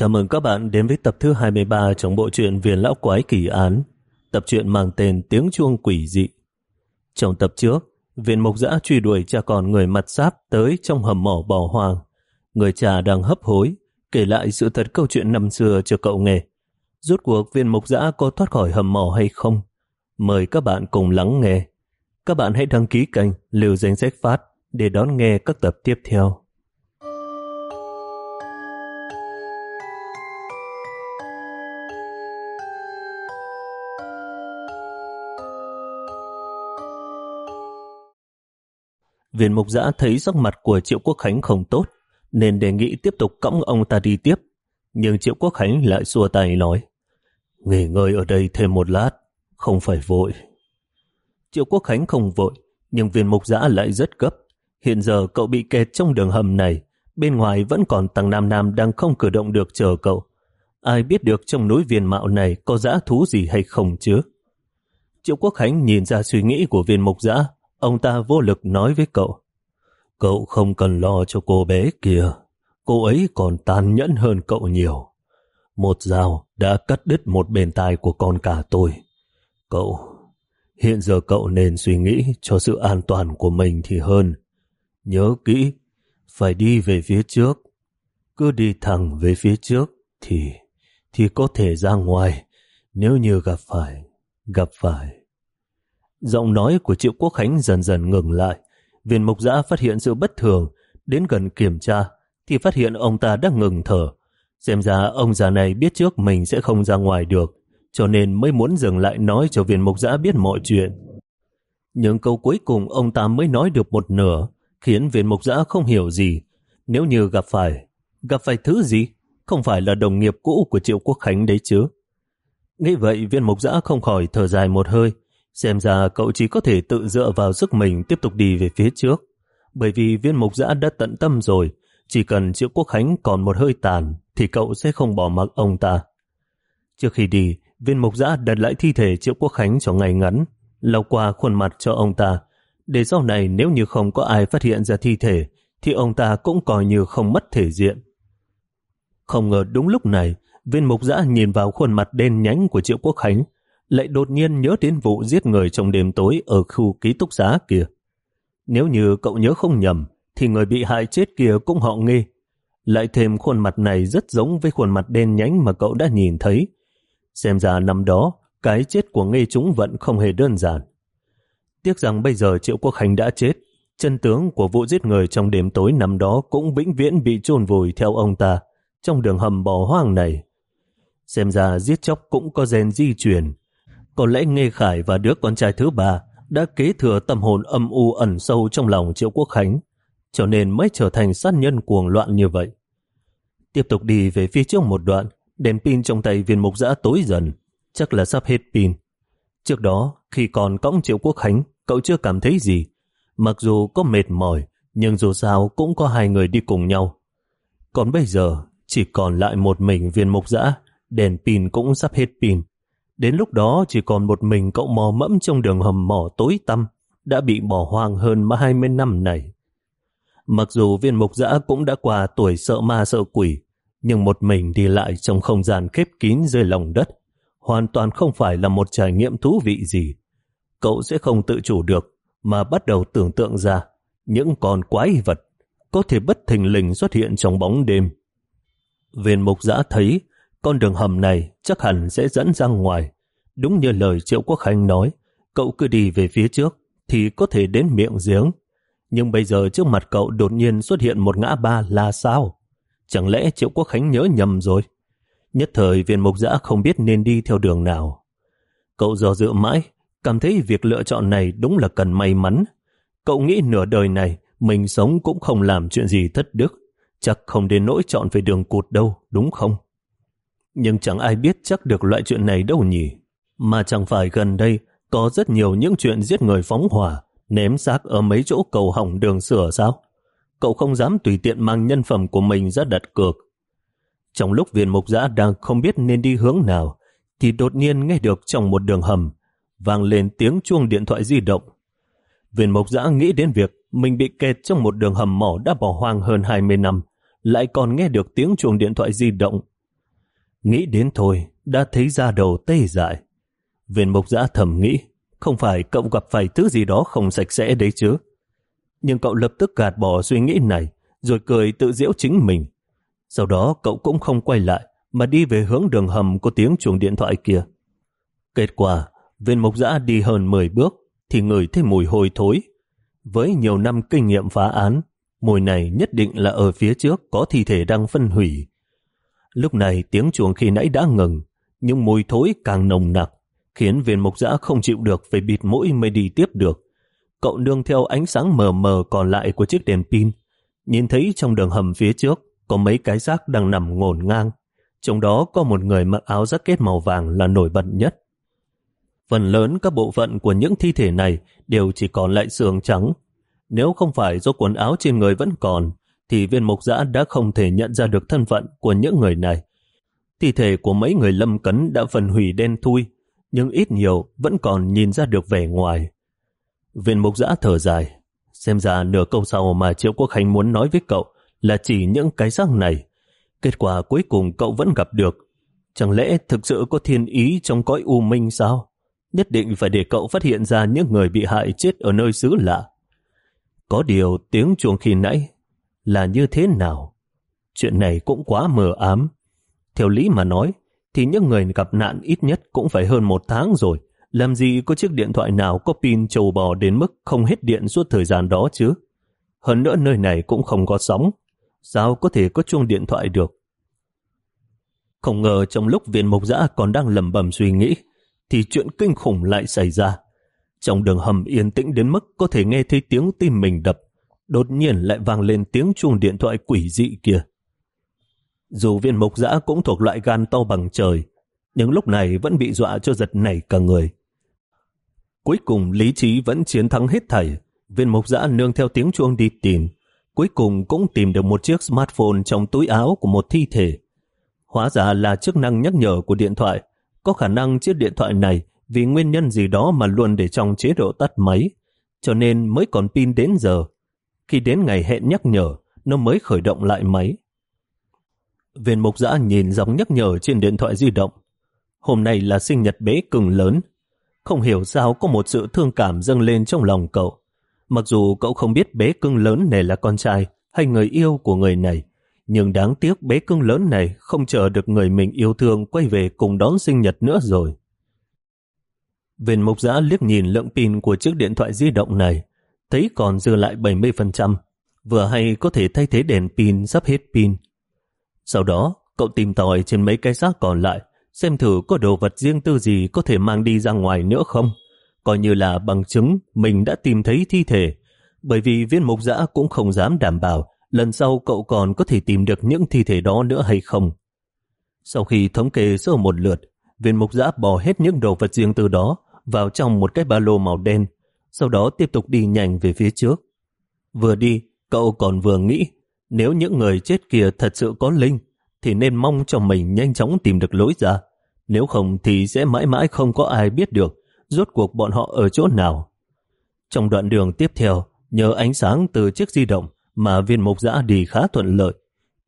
Chào mừng các bạn đến với tập thứ 23 trong bộ truyện viền Lão Quái Kỳ Án. Tập truyện mang tên Tiếng Chuông Quỷ Dị. Trong tập trước, viên mục giã truy đuổi cha con người mặt sáp tới trong hầm mỏ bỏ hoang. Người cha đang hấp hối, kể lại sự thật câu chuyện năm xưa cho cậu nghe. Rốt cuộc viên mục giã có thoát khỏi hầm mỏ hay không? Mời các bạn cùng lắng nghe. Các bạn hãy đăng ký kênh Lưu Danh Sách Phát để đón nghe các tập tiếp theo. Viên mục giã thấy sắc mặt của Triệu Quốc Khánh không tốt, nên đề nghị tiếp tục cõng ông ta đi tiếp. Nhưng Triệu Quốc Khánh lại xua tay nói, nghỉ ngơi ở đây thêm một lát, không phải vội. Triệu Quốc Khánh không vội, nhưng viên mục giã lại rất gấp. Hiện giờ cậu bị kẹt trong đường hầm này, bên ngoài vẫn còn tầng Nam Nam đang không cử động được chờ cậu. Ai biết được trong núi viên mạo này có dã thú gì hay không chứ? Triệu Quốc Khánh nhìn ra suy nghĩ của viên mục giã, Ông ta vô lực nói với cậu, cậu không cần lo cho cô bé kia, cô ấy còn tàn nhẫn hơn cậu nhiều. Một dao đã cắt đứt một bên tai của con cả tôi. Cậu, hiện giờ cậu nên suy nghĩ cho sự an toàn của mình thì hơn. Nhớ kỹ, phải đi về phía trước. Cứ đi thẳng về phía trước thì thì có thể ra ngoài nếu như gặp phải, gặp phải. Giọng nói của Triệu Quốc Khánh dần dần ngừng lại. Viên mục giã phát hiện sự bất thường, đến gần kiểm tra, thì phát hiện ông ta đã ngừng thở. Xem ra ông già này biết trước mình sẽ không ra ngoài được, cho nên mới muốn dừng lại nói cho viên mục giã biết mọi chuyện. những câu cuối cùng ông ta mới nói được một nửa, khiến viên mục giã không hiểu gì. Nếu như gặp phải, gặp phải thứ gì? Không phải là đồng nghiệp cũ của Triệu Quốc Khánh đấy chứ. Nghĩ vậy viên mục giã không khỏi thở dài một hơi, Xem ra cậu chỉ có thể tự dựa vào sức mình tiếp tục đi về phía trước. Bởi vì viên mục giã đã tận tâm rồi, chỉ cần Triệu Quốc Khánh còn một hơi tàn thì cậu sẽ không bỏ mặc ông ta. Trước khi đi, viên mục giã đặt lại thi thể Triệu Quốc Khánh cho ngày ngắn, lau qua khuôn mặt cho ông ta, để sau này nếu như không có ai phát hiện ra thi thể, thì ông ta cũng coi như không mất thể diện. Không ngờ đúng lúc này, viên mục giã nhìn vào khuôn mặt đen nhánh của Triệu Quốc Khánh, lại đột nhiên nhớ đến vụ giết người trong đêm tối ở khu ký túc xá kia. Nếu như cậu nhớ không nhầm, thì người bị hại chết kia cũng họ nghe. Lại thêm khuôn mặt này rất giống với khuôn mặt đen nhánh mà cậu đã nhìn thấy. Xem ra năm đó, cái chết của nghe chúng vẫn không hề đơn giản. Tiếc rằng bây giờ Triệu Quốc khánh đã chết, chân tướng của vụ giết người trong đêm tối năm đó cũng vĩnh viễn bị chôn vùi theo ông ta trong đường hầm bò hoang này. Xem ra giết chóc cũng có gen di truyền, có lẽ Nghê Khải và đứa con trai thứ ba đã kế thừa tâm hồn âm u ẩn sâu trong lòng Triệu Quốc Khánh, cho nên mới trở thành sát nhân cuồng loạn như vậy. Tiếp tục đi về phía trước một đoạn, đèn pin trong tay viên mục giã tối dần, chắc là sắp hết pin. Trước đó, khi còn cõng Triệu Quốc Khánh, cậu chưa cảm thấy gì. Mặc dù có mệt mỏi, nhưng dù sao cũng có hai người đi cùng nhau. Còn bây giờ, chỉ còn lại một mình viên mục giã, đèn pin cũng sắp hết pin. Đến lúc đó chỉ còn một mình cậu mò mẫm trong đường hầm mỏ tối tăm, đã bị bỏ hoang hơn 20 năm này. Mặc dù viên mục giã cũng đã qua tuổi sợ ma sợ quỷ, nhưng một mình đi lại trong không gian khép kín dưới lòng đất, hoàn toàn không phải là một trải nghiệm thú vị gì. Cậu sẽ không tự chủ được, mà bắt đầu tưởng tượng ra những con quái vật có thể bất thình lình xuất hiện trong bóng đêm. Viên mục giã thấy con đường hầm này chắc hẳn sẽ dẫn ra ngoài. Đúng như lời Triệu Quốc khánh nói, cậu cứ đi về phía trước thì có thể đến miệng giếng. Nhưng bây giờ trước mặt cậu đột nhiên xuất hiện một ngã ba là sao? Chẳng lẽ Triệu Quốc Khánh nhớ nhầm rồi? Nhất thời viên mục giã không biết nên đi theo đường nào. Cậu dò dự mãi, cảm thấy việc lựa chọn này đúng là cần may mắn. Cậu nghĩ nửa đời này mình sống cũng không làm chuyện gì thất đức, chắc không đến nỗi chọn về đường cụt đâu, đúng không? Nhưng chẳng ai biết chắc được loại chuyện này đâu nhỉ. Mà chẳng phải gần đây có rất nhiều những chuyện giết người phóng hỏa, ném xác ở mấy chỗ cầu hỏng đường sửa sao? Cậu không dám tùy tiện mang nhân phẩm của mình ra đặt cược. Trong lúc viên mục giã đang không biết nên đi hướng nào, thì đột nhiên nghe được trong một đường hầm, vang lên tiếng chuông điện thoại di động. Viên mục giã nghĩ đến việc mình bị kẹt trong một đường hầm mỏ đã bỏ hoang hơn 20 năm, lại còn nghe được tiếng chuông điện thoại di động Nghĩ đến thôi, đã thấy da đầu tê dại. Viên mục giã thầm nghĩ, không phải cậu gặp phải thứ gì đó không sạch sẽ đấy chứ. Nhưng cậu lập tức gạt bỏ suy nghĩ này, rồi cười tự giễu chính mình. Sau đó cậu cũng không quay lại, mà đi về hướng đường hầm có tiếng chuồng điện thoại kia. Kết quả, viên mục giã đi hơn 10 bước, thì ngửi thấy mùi hôi thối. Với nhiều năm kinh nghiệm phá án, mùi này nhất định là ở phía trước có thi thể đang phân hủy. Lúc này tiếng chuồng khi nãy đã ngừng, nhưng mùi thối càng nồng nặc, khiến viên mục giã không chịu được phải bịt mũi mới đi tiếp được. Cậu nương theo ánh sáng mờ mờ còn lại của chiếc đèn pin, nhìn thấy trong đường hầm phía trước có mấy cái xác đang nằm ngổn ngang. Trong đó có một người mặc áo jacket màu vàng là nổi bật nhất. Phần lớn các bộ phận của những thi thể này đều chỉ còn lại xương trắng. Nếu không phải do quần áo trên người vẫn còn, thì viên mục giã đã không thể nhận ra được thân phận của những người này. Thi thể của mấy người lâm cấn đã phần hủy đen thui, nhưng ít nhiều vẫn còn nhìn ra được vẻ ngoài. Viên mục giã thở dài, xem ra nửa câu sau mà Triệu Quốc Khánh muốn nói với cậu là chỉ những cái xác này. Kết quả cuối cùng cậu vẫn gặp được. Chẳng lẽ thực sự có thiên ý trong cõi u minh sao? Nhất định phải để cậu phát hiện ra những người bị hại chết ở nơi xứ lạ. Có điều tiếng chuông khi nãy là như thế nào? Chuyện này cũng quá mờ ám. Theo lý mà nói, thì những người gặp nạn ít nhất cũng phải hơn một tháng rồi. Làm gì có chiếc điện thoại nào có pin trầu bò đến mức không hết điện suốt thời gian đó chứ? Hơn nữa nơi này cũng không có sóng. Sao có thể có chuông điện thoại được? Không ngờ trong lúc viên mộc giã còn đang lầm bầm suy nghĩ, thì chuyện kinh khủng lại xảy ra. Trong đường hầm yên tĩnh đến mức có thể nghe thấy tiếng tim mình đập, đột nhiên lại vang lên tiếng chuông điện thoại quỷ dị kia. Dù viên mộc dã cũng thuộc loại gan to bằng trời, nhưng lúc này vẫn bị dọa cho giật nảy cả người. Cuối cùng lý trí vẫn chiến thắng hết thảy, viên mộc dã nương theo tiếng chuông đi tìm, cuối cùng cũng tìm được một chiếc smartphone trong túi áo của một thi thể. Hóa ra là chức năng nhắc nhở của điện thoại, có khả năng chiếc điện thoại này vì nguyên nhân gì đó mà luôn để trong chế độ tắt máy, cho nên mới còn pin đến giờ. Khi đến ngày hẹn nhắc nhở, nó mới khởi động lại máy. Viên mục giã nhìn dòng nhắc nhở trên điện thoại di động. Hôm nay là sinh nhật bé cưng lớn. Không hiểu sao có một sự thương cảm dâng lên trong lòng cậu. Mặc dù cậu không biết bé cưng lớn này là con trai hay người yêu của người này, nhưng đáng tiếc bé cưng lớn này không chờ được người mình yêu thương quay về cùng đón sinh nhật nữa rồi. Viên mục giã liếc nhìn lượng pin của chiếc điện thoại di động này, thấy còn dư lại 70%, vừa hay có thể thay thế đèn pin sắp hết pin. Sau đó, cậu tìm tòi trên mấy cái xác còn lại, xem thử có đồ vật riêng tư gì có thể mang đi ra ngoài nữa không. Coi như là bằng chứng mình đã tìm thấy thi thể, bởi vì viên mục giã cũng không dám đảm bảo lần sau cậu còn có thể tìm được những thi thể đó nữa hay không. Sau khi thống kê sơ một lượt, viên mục giã bỏ hết những đồ vật riêng tư đó vào trong một cái ba lô màu đen, sau đó tiếp tục đi nhanh về phía trước. Vừa đi, cậu còn vừa nghĩ, nếu những người chết kia thật sự có linh, thì nên mong cho mình nhanh chóng tìm được lối ra. Nếu không thì sẽ mãi mãi không có ai biết được rốt cuộc bọn họ ở chỗ nào. Trong đoạn đường tiếp theo, nhờ ánh sáng từ chiếc di động, mà viên mục giã đi khá thuận lợi.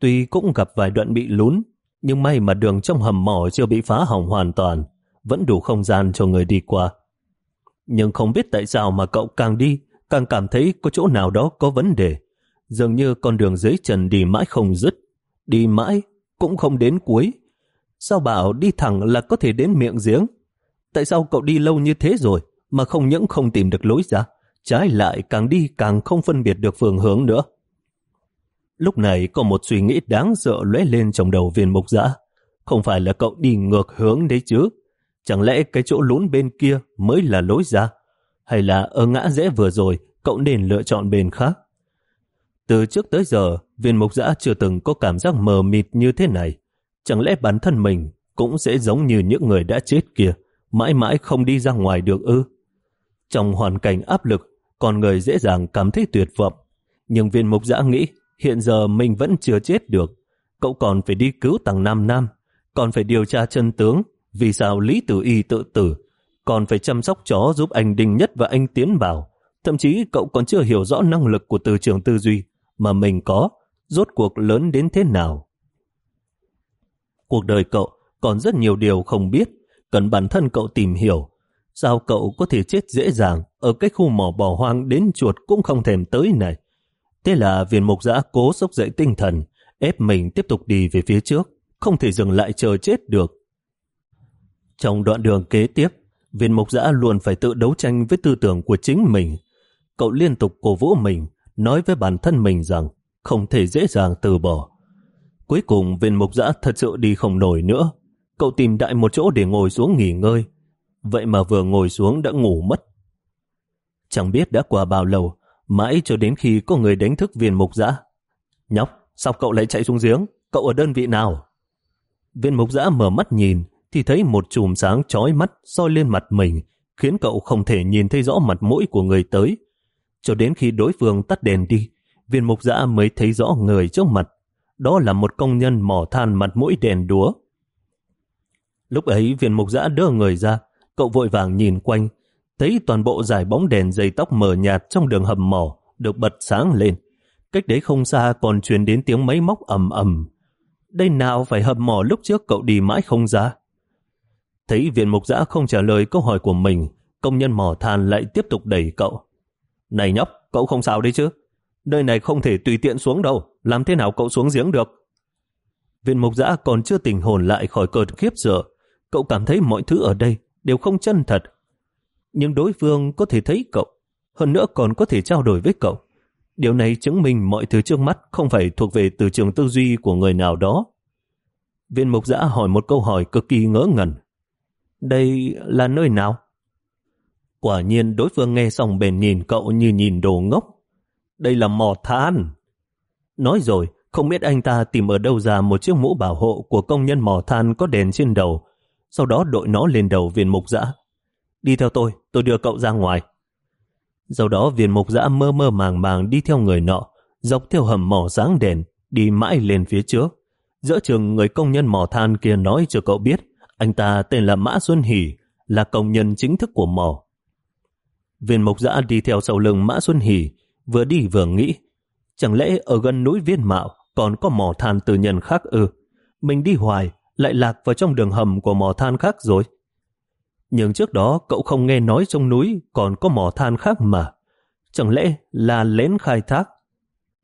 Tuy cũng gặp vài đoạn bị lún, nhưng may mà đường trong hầm mỏ chưa bị phá hỏng hoàn toàn, vẫn đủ không gian cho người đi qua. Nhưng không biết tại sao mà cậu càng đi, càng cảm thấy có chỗ nào đó có vấn đề. Dường như con đường dưới trần đi mãi không dứt, đi mãi cũng không đến cuối. Sao bảo đi thẳng là có thể đến miệng giếng? Tại sao cậu đi lâu như thế rồi mà không những không tìm được lối ra, trái lại càng đi càng không phân biệt được phương hướng nữa. Lúc này có một suy nghĩ đáng sợ lóe lên trong đầu viên mục giã. Không phải là cậu đi ngược hướng đấy chứ. Chẳng lẽ cái chỗ lún bên kia mới là lối ra? Hay là ở ngã rẽ vừa rồi cậu nên lựa chọn bên khác? Từ trước tới giờ, viên mục giã chưa từng có cảm giác mờ mịt như thế này. Chẳng lẽ bản thân mình cũng sẽ giống như những người đã chết kia, mãi mãi không đi ra ngoài được ư? Trong hoàn cảnh áp lực, con người dễ dàng cảm thấy tuyệt vọng. Nhưng viên mục giã nghĩ hiện giờ mình vẫn chưa chết được. Cậu còn phải đi cứu tầng Nam Nam, còn phải điều tra chân tướng, vì sao Lý Tử Y tự tử, còn phải chăm sóc chó giúp anh Đinh Nhất và anh Tiến Bảo. Thậm chí cậu còn chưa hiểu rõ năng lực của từ trường tư duy mà mình có, rốt cuộc lớn đến thế nào. Cuộc đời cậu còn rất nhiều điều không biết, cần bản thân cậu tìm hiểu. Sao cậu có thể chết dễ dàng ở cái khu mỏ bỏ hoang đến chuột cũng không thèm tới này? Thế là viên mục giã cố sốc dậy tinh thần, ép mình tiếp tục đi về phía trước, không thể dừng lại chờ chết được. Trong đoạn đường kế tiếp, viên mục giã luôn phải tự đấu tranh với tư tưởng của chính mình. Cậu liên tục cổ vũ mình, nói với bản thân mình rằng không thể dễ dàng từ bỏ. Cuối cùng viên mục giã thật sự đi không nổi nữa. Cậu tìm đại một chỗ để ngồi xuống nghỉ ngơi. Vậy mà vừa ngồi xuống đã ngủ mất. Chẳng biết đã qua bao lâu, mãi cho đến khi có người đánh thức viên mục giã. Nhóc, sao cậu lại chạy xuống giếng? Cậu ở đơn vị nào? Viên mục giã mở mắt nhìn, thì thấy một chùm sáng chói mắt soi lên mặt mình, khiến cậu không thể nhìn thấy rõ mặt mũi của người tới. Cho đến khi đối phương tắt đèn đi, viên mục giã mới thấy rõ người trước mặt. Đó là một công nhân mỏ than mặt mũi đèn đúa. Lúc ấy viên mục giã đưa người ra, cậu vội vàng nhìn quanh, thấy toàn bộ dải bóng đèn dây tóc mờ nhạt trong đường hầm mỏ được bật sáng lên. Cách đấy không xa còn truyền đến tiếng máy móc ầm ầm. Đây nào phải hầm mỏ lúc trước cậu đi mãi không ra. Thấy viện mục giã không trả lời câu hỏi của mình, công nhân mỏ than lại tiếp tục đẩy cậu. Này nhóc, cậu không sao đấy chứ? Nơi này không thể tùy tiện xuống đâu, làm thế nào cậu xuống giếng được? Viện mục giã còn chưa tỉnh hồn lại khỏi cơn khiếp sợ. Cậu cảm thấy mọi thứ ở đây đều không chân thật. Nhưng đối phương có thể thấy cậu, hơn nữa còn có thể trao đổi với cậu. Điều này chứng minh mọi thứ trước mắt không phải thuộc về từ trường tư duy của người nào đó. Viên mục giã hỏi một câu hỏi cực kỳ ngỡ ngẩn. Đây là nơi nào? Quả nhiên đối phương nghe xong bền nhìn cậu như nhìn đồ ngốc. Đây là mỏ than. Nói rồi, không biết anh ta tìm ở đâu ra một chiếc mũ bảo hộ của công nhân mỏ than có đèn trên đầu, sau đó đội nó lên đầu viên mục dã. Đi theo tôi, tôi đưa cậu ra ngoài. Sau đó viên mục dã mơ mơ màng màng đi theo người nọ, dọc theo hầm mỏ sáng đèn, đi mãi lên phía trước. Giữa trường người công nhân mỏ than kia nói cho cậu biết, anh ta tên là Mã Xuân Hỷ, là công nhân chính thức của mỏ. Viên mộc giã đi theo sau lưng Mã Xuân Hỷ, vừa đi vừa nghĩ, chẳng lẽ ở gần núi Viên Mạo còn có mỏ than tư nhân khác ư? Mình đi hoài, lại lạc vào trong đường hầm của mỏ than khác rồi. Nhưng trước đó cậu không nghe nói trong núi còn có mỏ than khác mà. Chẳng lẽ là lén khai thác?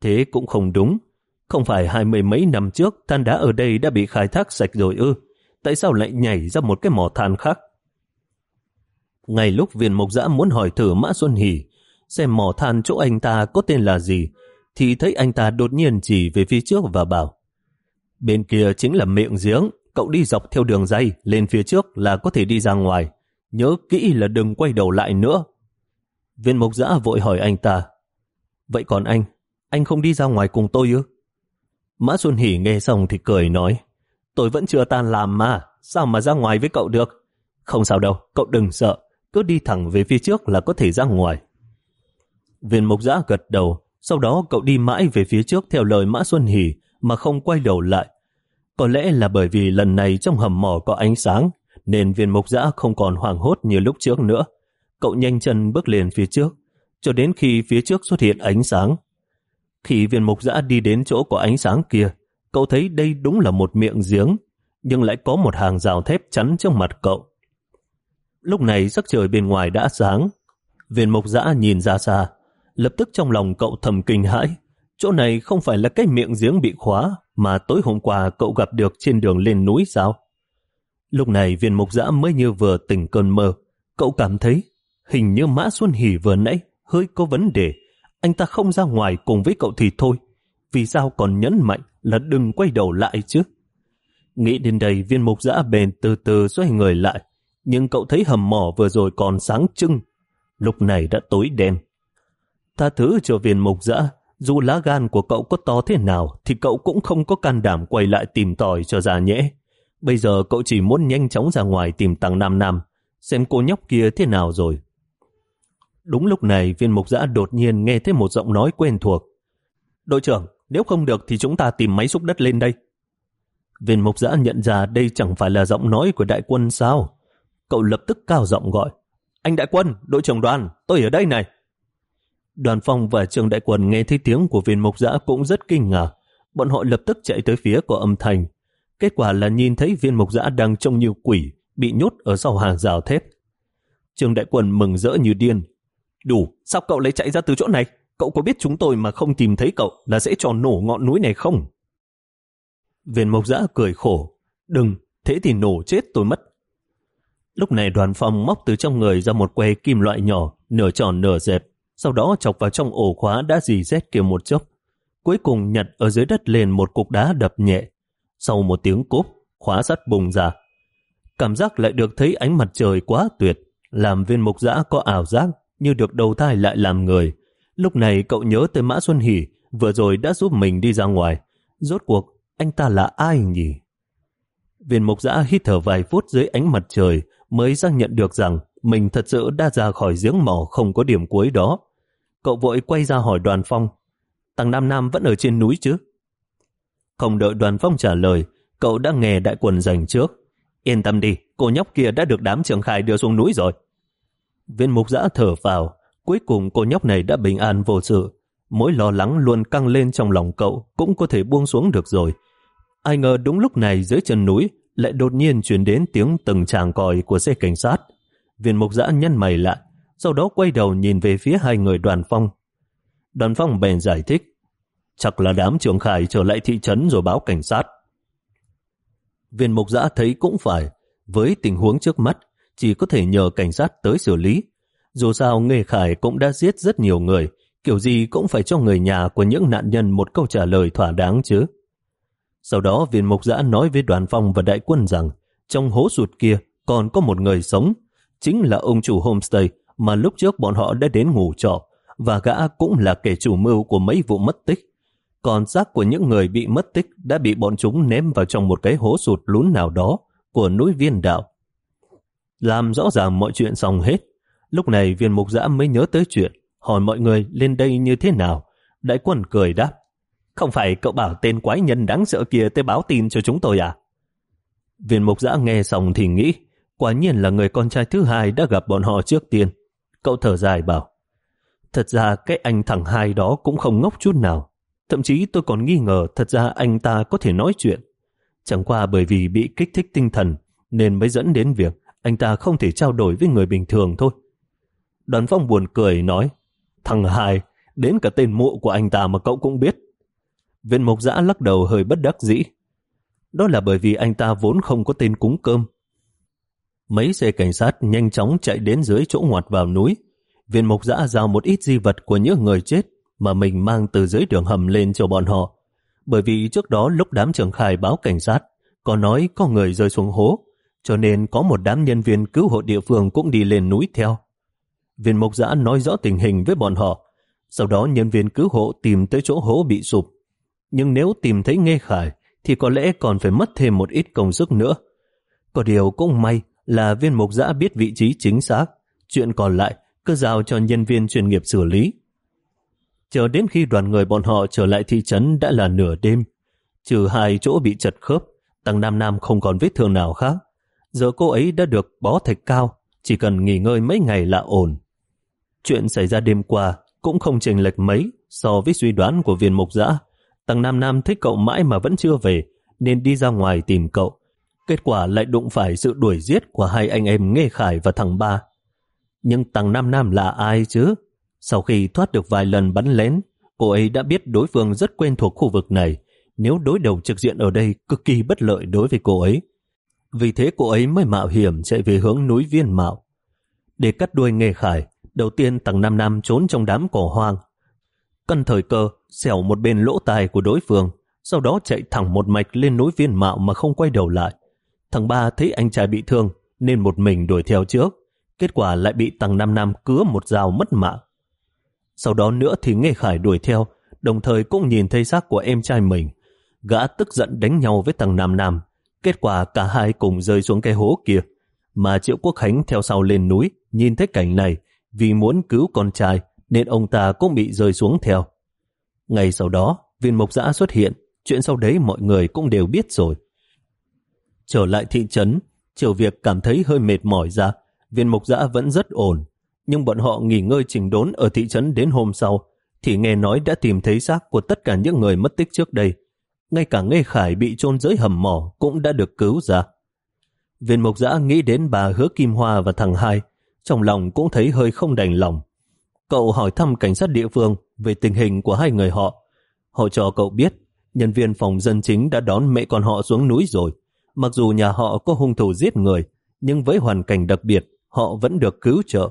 Thế cũng không đúng. Không phải hai mươi mấy năm trước than đá ở đây đã bị khai thác sạch rồi ư? Tại sao lại nhảy ra một cái mỏ than khác? Ngay lúc viên mộc dã muốn hỏi thử Mã Xuân Hỷ xem mỏ than chỗ anh ta có tên là gì, thì thấy anh ta đột nhiên chỉ về phía trước và bảo Bên kia chính là miệng giếng, cậu đi dọc theo đường dây lên phía trước là có thể đi ra ngoài. Nhớ kỹ là đừng quay đầu lại nữa. Viên mộc giã vội hỏi anh ta Vậy còn anh, anh không đi ra ngoài cùng tôi ư? Mã Xuân Hỷ nghe xong thì cười nói Tôi vẫn chưa tan làm mà, sao mà ra ngoài với cậu được? Không sao đâu, cậu đừng sợ, cứ đi thẳng về phía trước là có thể ra ngoài. Viên mục giã gật đầu, sau đó cậu đi mãi về phía trước theo lời Mã Xuân Hỷ mà không quay đầu lại. Có lẽ là bởi vì lần này trong hầm mỏ có ánh sáng, nên viên mục giã không còn hoảng hốt như lúc trước nữa. Cậu nhanh chân bước lên phía trước, cho đến khi phía trước xuất hiện ánh sáng. Khi viên mục giã đi đến chỗ có ánh sáng kia, cậu thấy đây đúng là một miệng giếng, nhưng lại có một hàng rào thép chắn trước mặt cậu. Lúc này sắc trời bên ngoài đã sáng, viên mộc dã nhìn ra xa, lập tức trong lòng cậu thầm kinh hãi. Chỗ này không phải là cái miệng giếng bị khóa mà tối hôm qua cậu gặp được trên đường lên núi sao? Lúc này viên mục dã mới như vừa tỉnh cơn mơ. Cậu cảm thấy hình như Mã Xuân Hỷ vừa nãy hơi có vấn đề. Anh ta không ra ngoài cùng với cậu thì thôi. Vì sao còn nhấn mạnh là đừng quay đầu lại chứ? Nghĩ đến đây viên mục giã bền từ từ xoay người lại. Nhưng cậu thấy hầm mỏ vừa rồi còn sáng trưng. Lúc này đã tối đen. Tha thứ cho viên mục giã, dù lá gan của cậu có to thế nào thì cậu cũng không có can đảm quay lại tìm tòi cho ra nhẽ. Bây giờ cậu chỉ muốn nhanh chóng ra ngoài tìm tăng Nam Nam, xem cô nhóc kia thế nào rồi. Đúng lúc này viên mục giã đột nhiên nghe thấy một giọng nói quen thuộc. Đội trưởng, nếu không được thì chúng ta tìm máy xúc đất lên đây. Viên mục giã nhận ra đây chẳng phải là giọng nói của đại quân sao. Cậu lập tức cao giọng gọi. Anh đại quân, đội trưởng đoàn, tôi ở đây này. Đoàn phong và trường đại quân nghe thấy tiếng của viên mục giã cũng rất kinh ngạc. Bọn họ lập tức chạy tới phía của âm thanh. Kết quả là nhìn thấy viên mục giã đang trông như quỷ, bị nhốt ở sau hàng rào thép. Trường Đại Quân mừng rỡ như điên. Đủ, sao cậu lấy chạy ra từ chỗ này? Cậu có biết chúng tôi mà không tìm thấy cậu là sẽ tròn nổ ngọn núi này không? Viên mộc giã cười khổ. Đừng, thế thì nổ chết tôi mất. Lúc này đoàn phòng móc từ trong người ra một que kim loại nhỏ, nửa tròn nửa dẹp, sau đó chọc vào trong ổ khóa đã dì rét kia một chốc. Cuối cùng nhặt ở dưới đất lên một cục đá đập nhẹ. Sau một tiếng cốp, khóa sắt bùng ra. Cảm giác lại được thấy ánh mặt trời quá tuyệt, làm viên mục giã có ảo giác như được đầu thai lại làm người. Lúc này cậu nhớ tới Mã Xuân Hỷ vừa rồi đã giúp mình đi ra ngoài. Rốt cuộc, anh ta là ai nhỉ? Viên mục giã hít thở vài phút dưới ánh mặt trời mới xác nhận được rằng mình thật sự đã ra khỏi giếng mỏ không có điểm cuối đó. Cậu vội quay ra hỏi đoàn phong. Tàng Nam Nam vẫn ở trên núi chứ? Không đợi đoàn phong trả lời, cậu đã nghe đại quần giành trước. Yên tâm đi, cô nhóc kia đã được đám trưởng khai đưa xuống núi rồi. Viên mục giã thở vào, cuối cùng cô nhóc này đã bình an vô sự. Mỗi lo lắng luôn căng lên trong lòng cậu cũng có thể buông xuống được rồi. Ai ngờ đúng lúc này dưới chân núi lại đột nhiên chuyển đến tiếng từng tràng còi của xe cảnh sát. Viên mục giã nhăn mày lại, sau đó quay đầu nhìn về phía hai người đoàn phong. Đoàn phong bèn giải thích, chắc là đám trưởng khải trở lại thị trấn rồi báo cảnh sát. Viên mục giã thấy cũng phải, với tình huống trước mắt, chỉ có thể nhờ cảnh sát tới xử lý. Dù sao nghề khải cũng đã giết rất nhiều người, kiểu gì cũng phải cho người nhà của những nạn nhân một câu trả lời thỏa đáng chứ. Sau đó viên mục giã nói với đoàn phong và đại quân rằng trong hố sụt kia còn có một người sống, chính là ông chủ homestay mà lúc trước bọn họ đã đến ngủ trọ và gã cũng là kẻ chủ mưu của mấy vụ mất tích. Còn xác của những người bị mất tích đã bị bọn chúng ném vào trong một cái hố sụt lún nào đó của núi viên đạo. Làm rõ ràng mọi chuyện xong hết. Lúc này viên mục giã mới nhớ tới chuyện, hỏi mọi người lên đây như thế nào. Đại quân cười đáp. Không phải cậu bảo tên quái nhân đáng sợ kia tới báo tin cho chúng tôi à? Viên mục giã nghe xong thì nghĩ, quả nhiên là người con trai thứ hai đã gặp bọn họ trước tiên. Cậu thở dài bảo, thật ra cái anh thằng hai đó cũng không ngốc chút nào. Thậm chí tôi còn nghi ngờ thật ra anh ta có thể nói chuyện. Chẳng qua bởi vì bị kích thích tinh thần nên mới dẫn đến việc anh ta không thể trao đổi với người bình thường thôi. Đoàn phong buồn cười nói, thằng hai, đến cả tên mụ của anh ta mà cậu cũng biết. Viên mộc giã lắc đầu hơi bất đắc dĩ. Đó là bởi vì anh ta vốn không có tên cúng cơm. Mấy xe cảnh sát nhanh chóng chạy đến dưới chỗ ngoặt vào núi. Viên mộc giã giao một ít di vật của những người chết mà mình mang từ dưới đường hầm lên cho bọn họ. Bởi vì trước đó lúc đám trưởng khai báo cảnh sát, có nói có người rơi xuống hố, cho nên có một đám nhân viên cứu hộ địa phương cũng đi lên núi theo. Viên mộc giã nói rõ tình hình với bọn họ, sau đó nhân viên cứu hộ tìm tới chỗ hố bị sụp, nhưng nếu tìm thấy nghe Khải thì có lẽ còn phải mất thêm một ít công sức nữa. Có điều cũng may là viên mục giã biết vị trí chính xác, chuyện còn lại cứ giao cho nhân viên chuyên nghiệp xử lý. Chờ đến khi đoàn người bọn họ trở lại thị trấn đã là nửa đêm, trừ hai chỗ bị chật khớp, Tăng Nam Nam không còn vết thương nào khác. Giờ cô ấy đã được bó thạch cao, chỉ cần nghỉ ngơi mấy ngày là ổn. Chuyện xảy ra đêm qua cũng không chênh lệch mấy so với suy đoán của viên mục giã. Tăng Nam Nam thích cậu mãi mà vẫn chưa về, nên đi ra ngoài tìm cậu. Kết quả lại đụng phải sự đuổi giết của hai anh em Nghê Khải và thằng Ba. Nhưng Tăng Nam Nam là ai chứ? Sau khi thoát được vài lần bắn lén, cô ấy đã biết đối phương rất quen thuộc khu vực này. Nếu đối đầu trực diện ở đây cực kỳ bất lợi đối với cô ấy. Vì thế cô ấy mới mạo hiểm chạy về hướng núi Viên Mạo. Để cắt đuôi Nghê Khải, đầu tiên tầng Nam Nam trốn trong đám cỏ hoang, Cần thời cơ, xẻo một bên lỗ tai của đối phương, sau đó chạy thẳng một mạch lên núi viên mạo mà không quay đầu lại. Thằng ba thấy anh trai bị thương, nên một mình đuổi theo trước. Kết quả lại bị tầng Nam Nam cứa một dao mất mạng. Sau đó nữa thì Nghe Khải đuổi theo, đồng thời cũng nhìn thấy xác của em trai mình. Gã tức giận đánh nhau với tầng Nam Nam. Kết quả cả hai cùng rơi xuống cái hố kia. Mà Triệu Quốc Khánh theo sau lên núi, nhìn thấy cảnh này, vì muốn cứu con trai nên ông ta cũng bị rơi xuống theo. Ngày sau đó, viên mộc giã xuất hiện, chuyện sau đấy mọi người cũng đều biết rồi. Trở lại thị trấn, Triều Việc cảm thấy hơi mệt mỏi ra, viên mộc giã vẫn rất ổn, nhưng bọn họ nghỉ ngơi chỉnh đốn ở thị trấn đến hôm sau, thì nghe nói đã tìm thấy xác của tất cả những người mất tích trước đây. ngay cả Nghê Khải bị chôn dưới hầm mỏ cũng đã được cứu ra. Viên mộc giã nghĩ đến bà hứa Kim Hoa và thằng hai, trong lòng cũng thấy hơi không đành lòng. Cậu hỏi thăm cảnh sát địa phương về tình hình của hai người họ. Họ cho cậu biết, nhân viên phòng dân chính đã đón mẹ con họ xuống núi rồi. Mặc dù nhà họ có hung thủ giết người, nhưng với hoàn cảnh đặc biệt, họ vẫn được cứu trợ.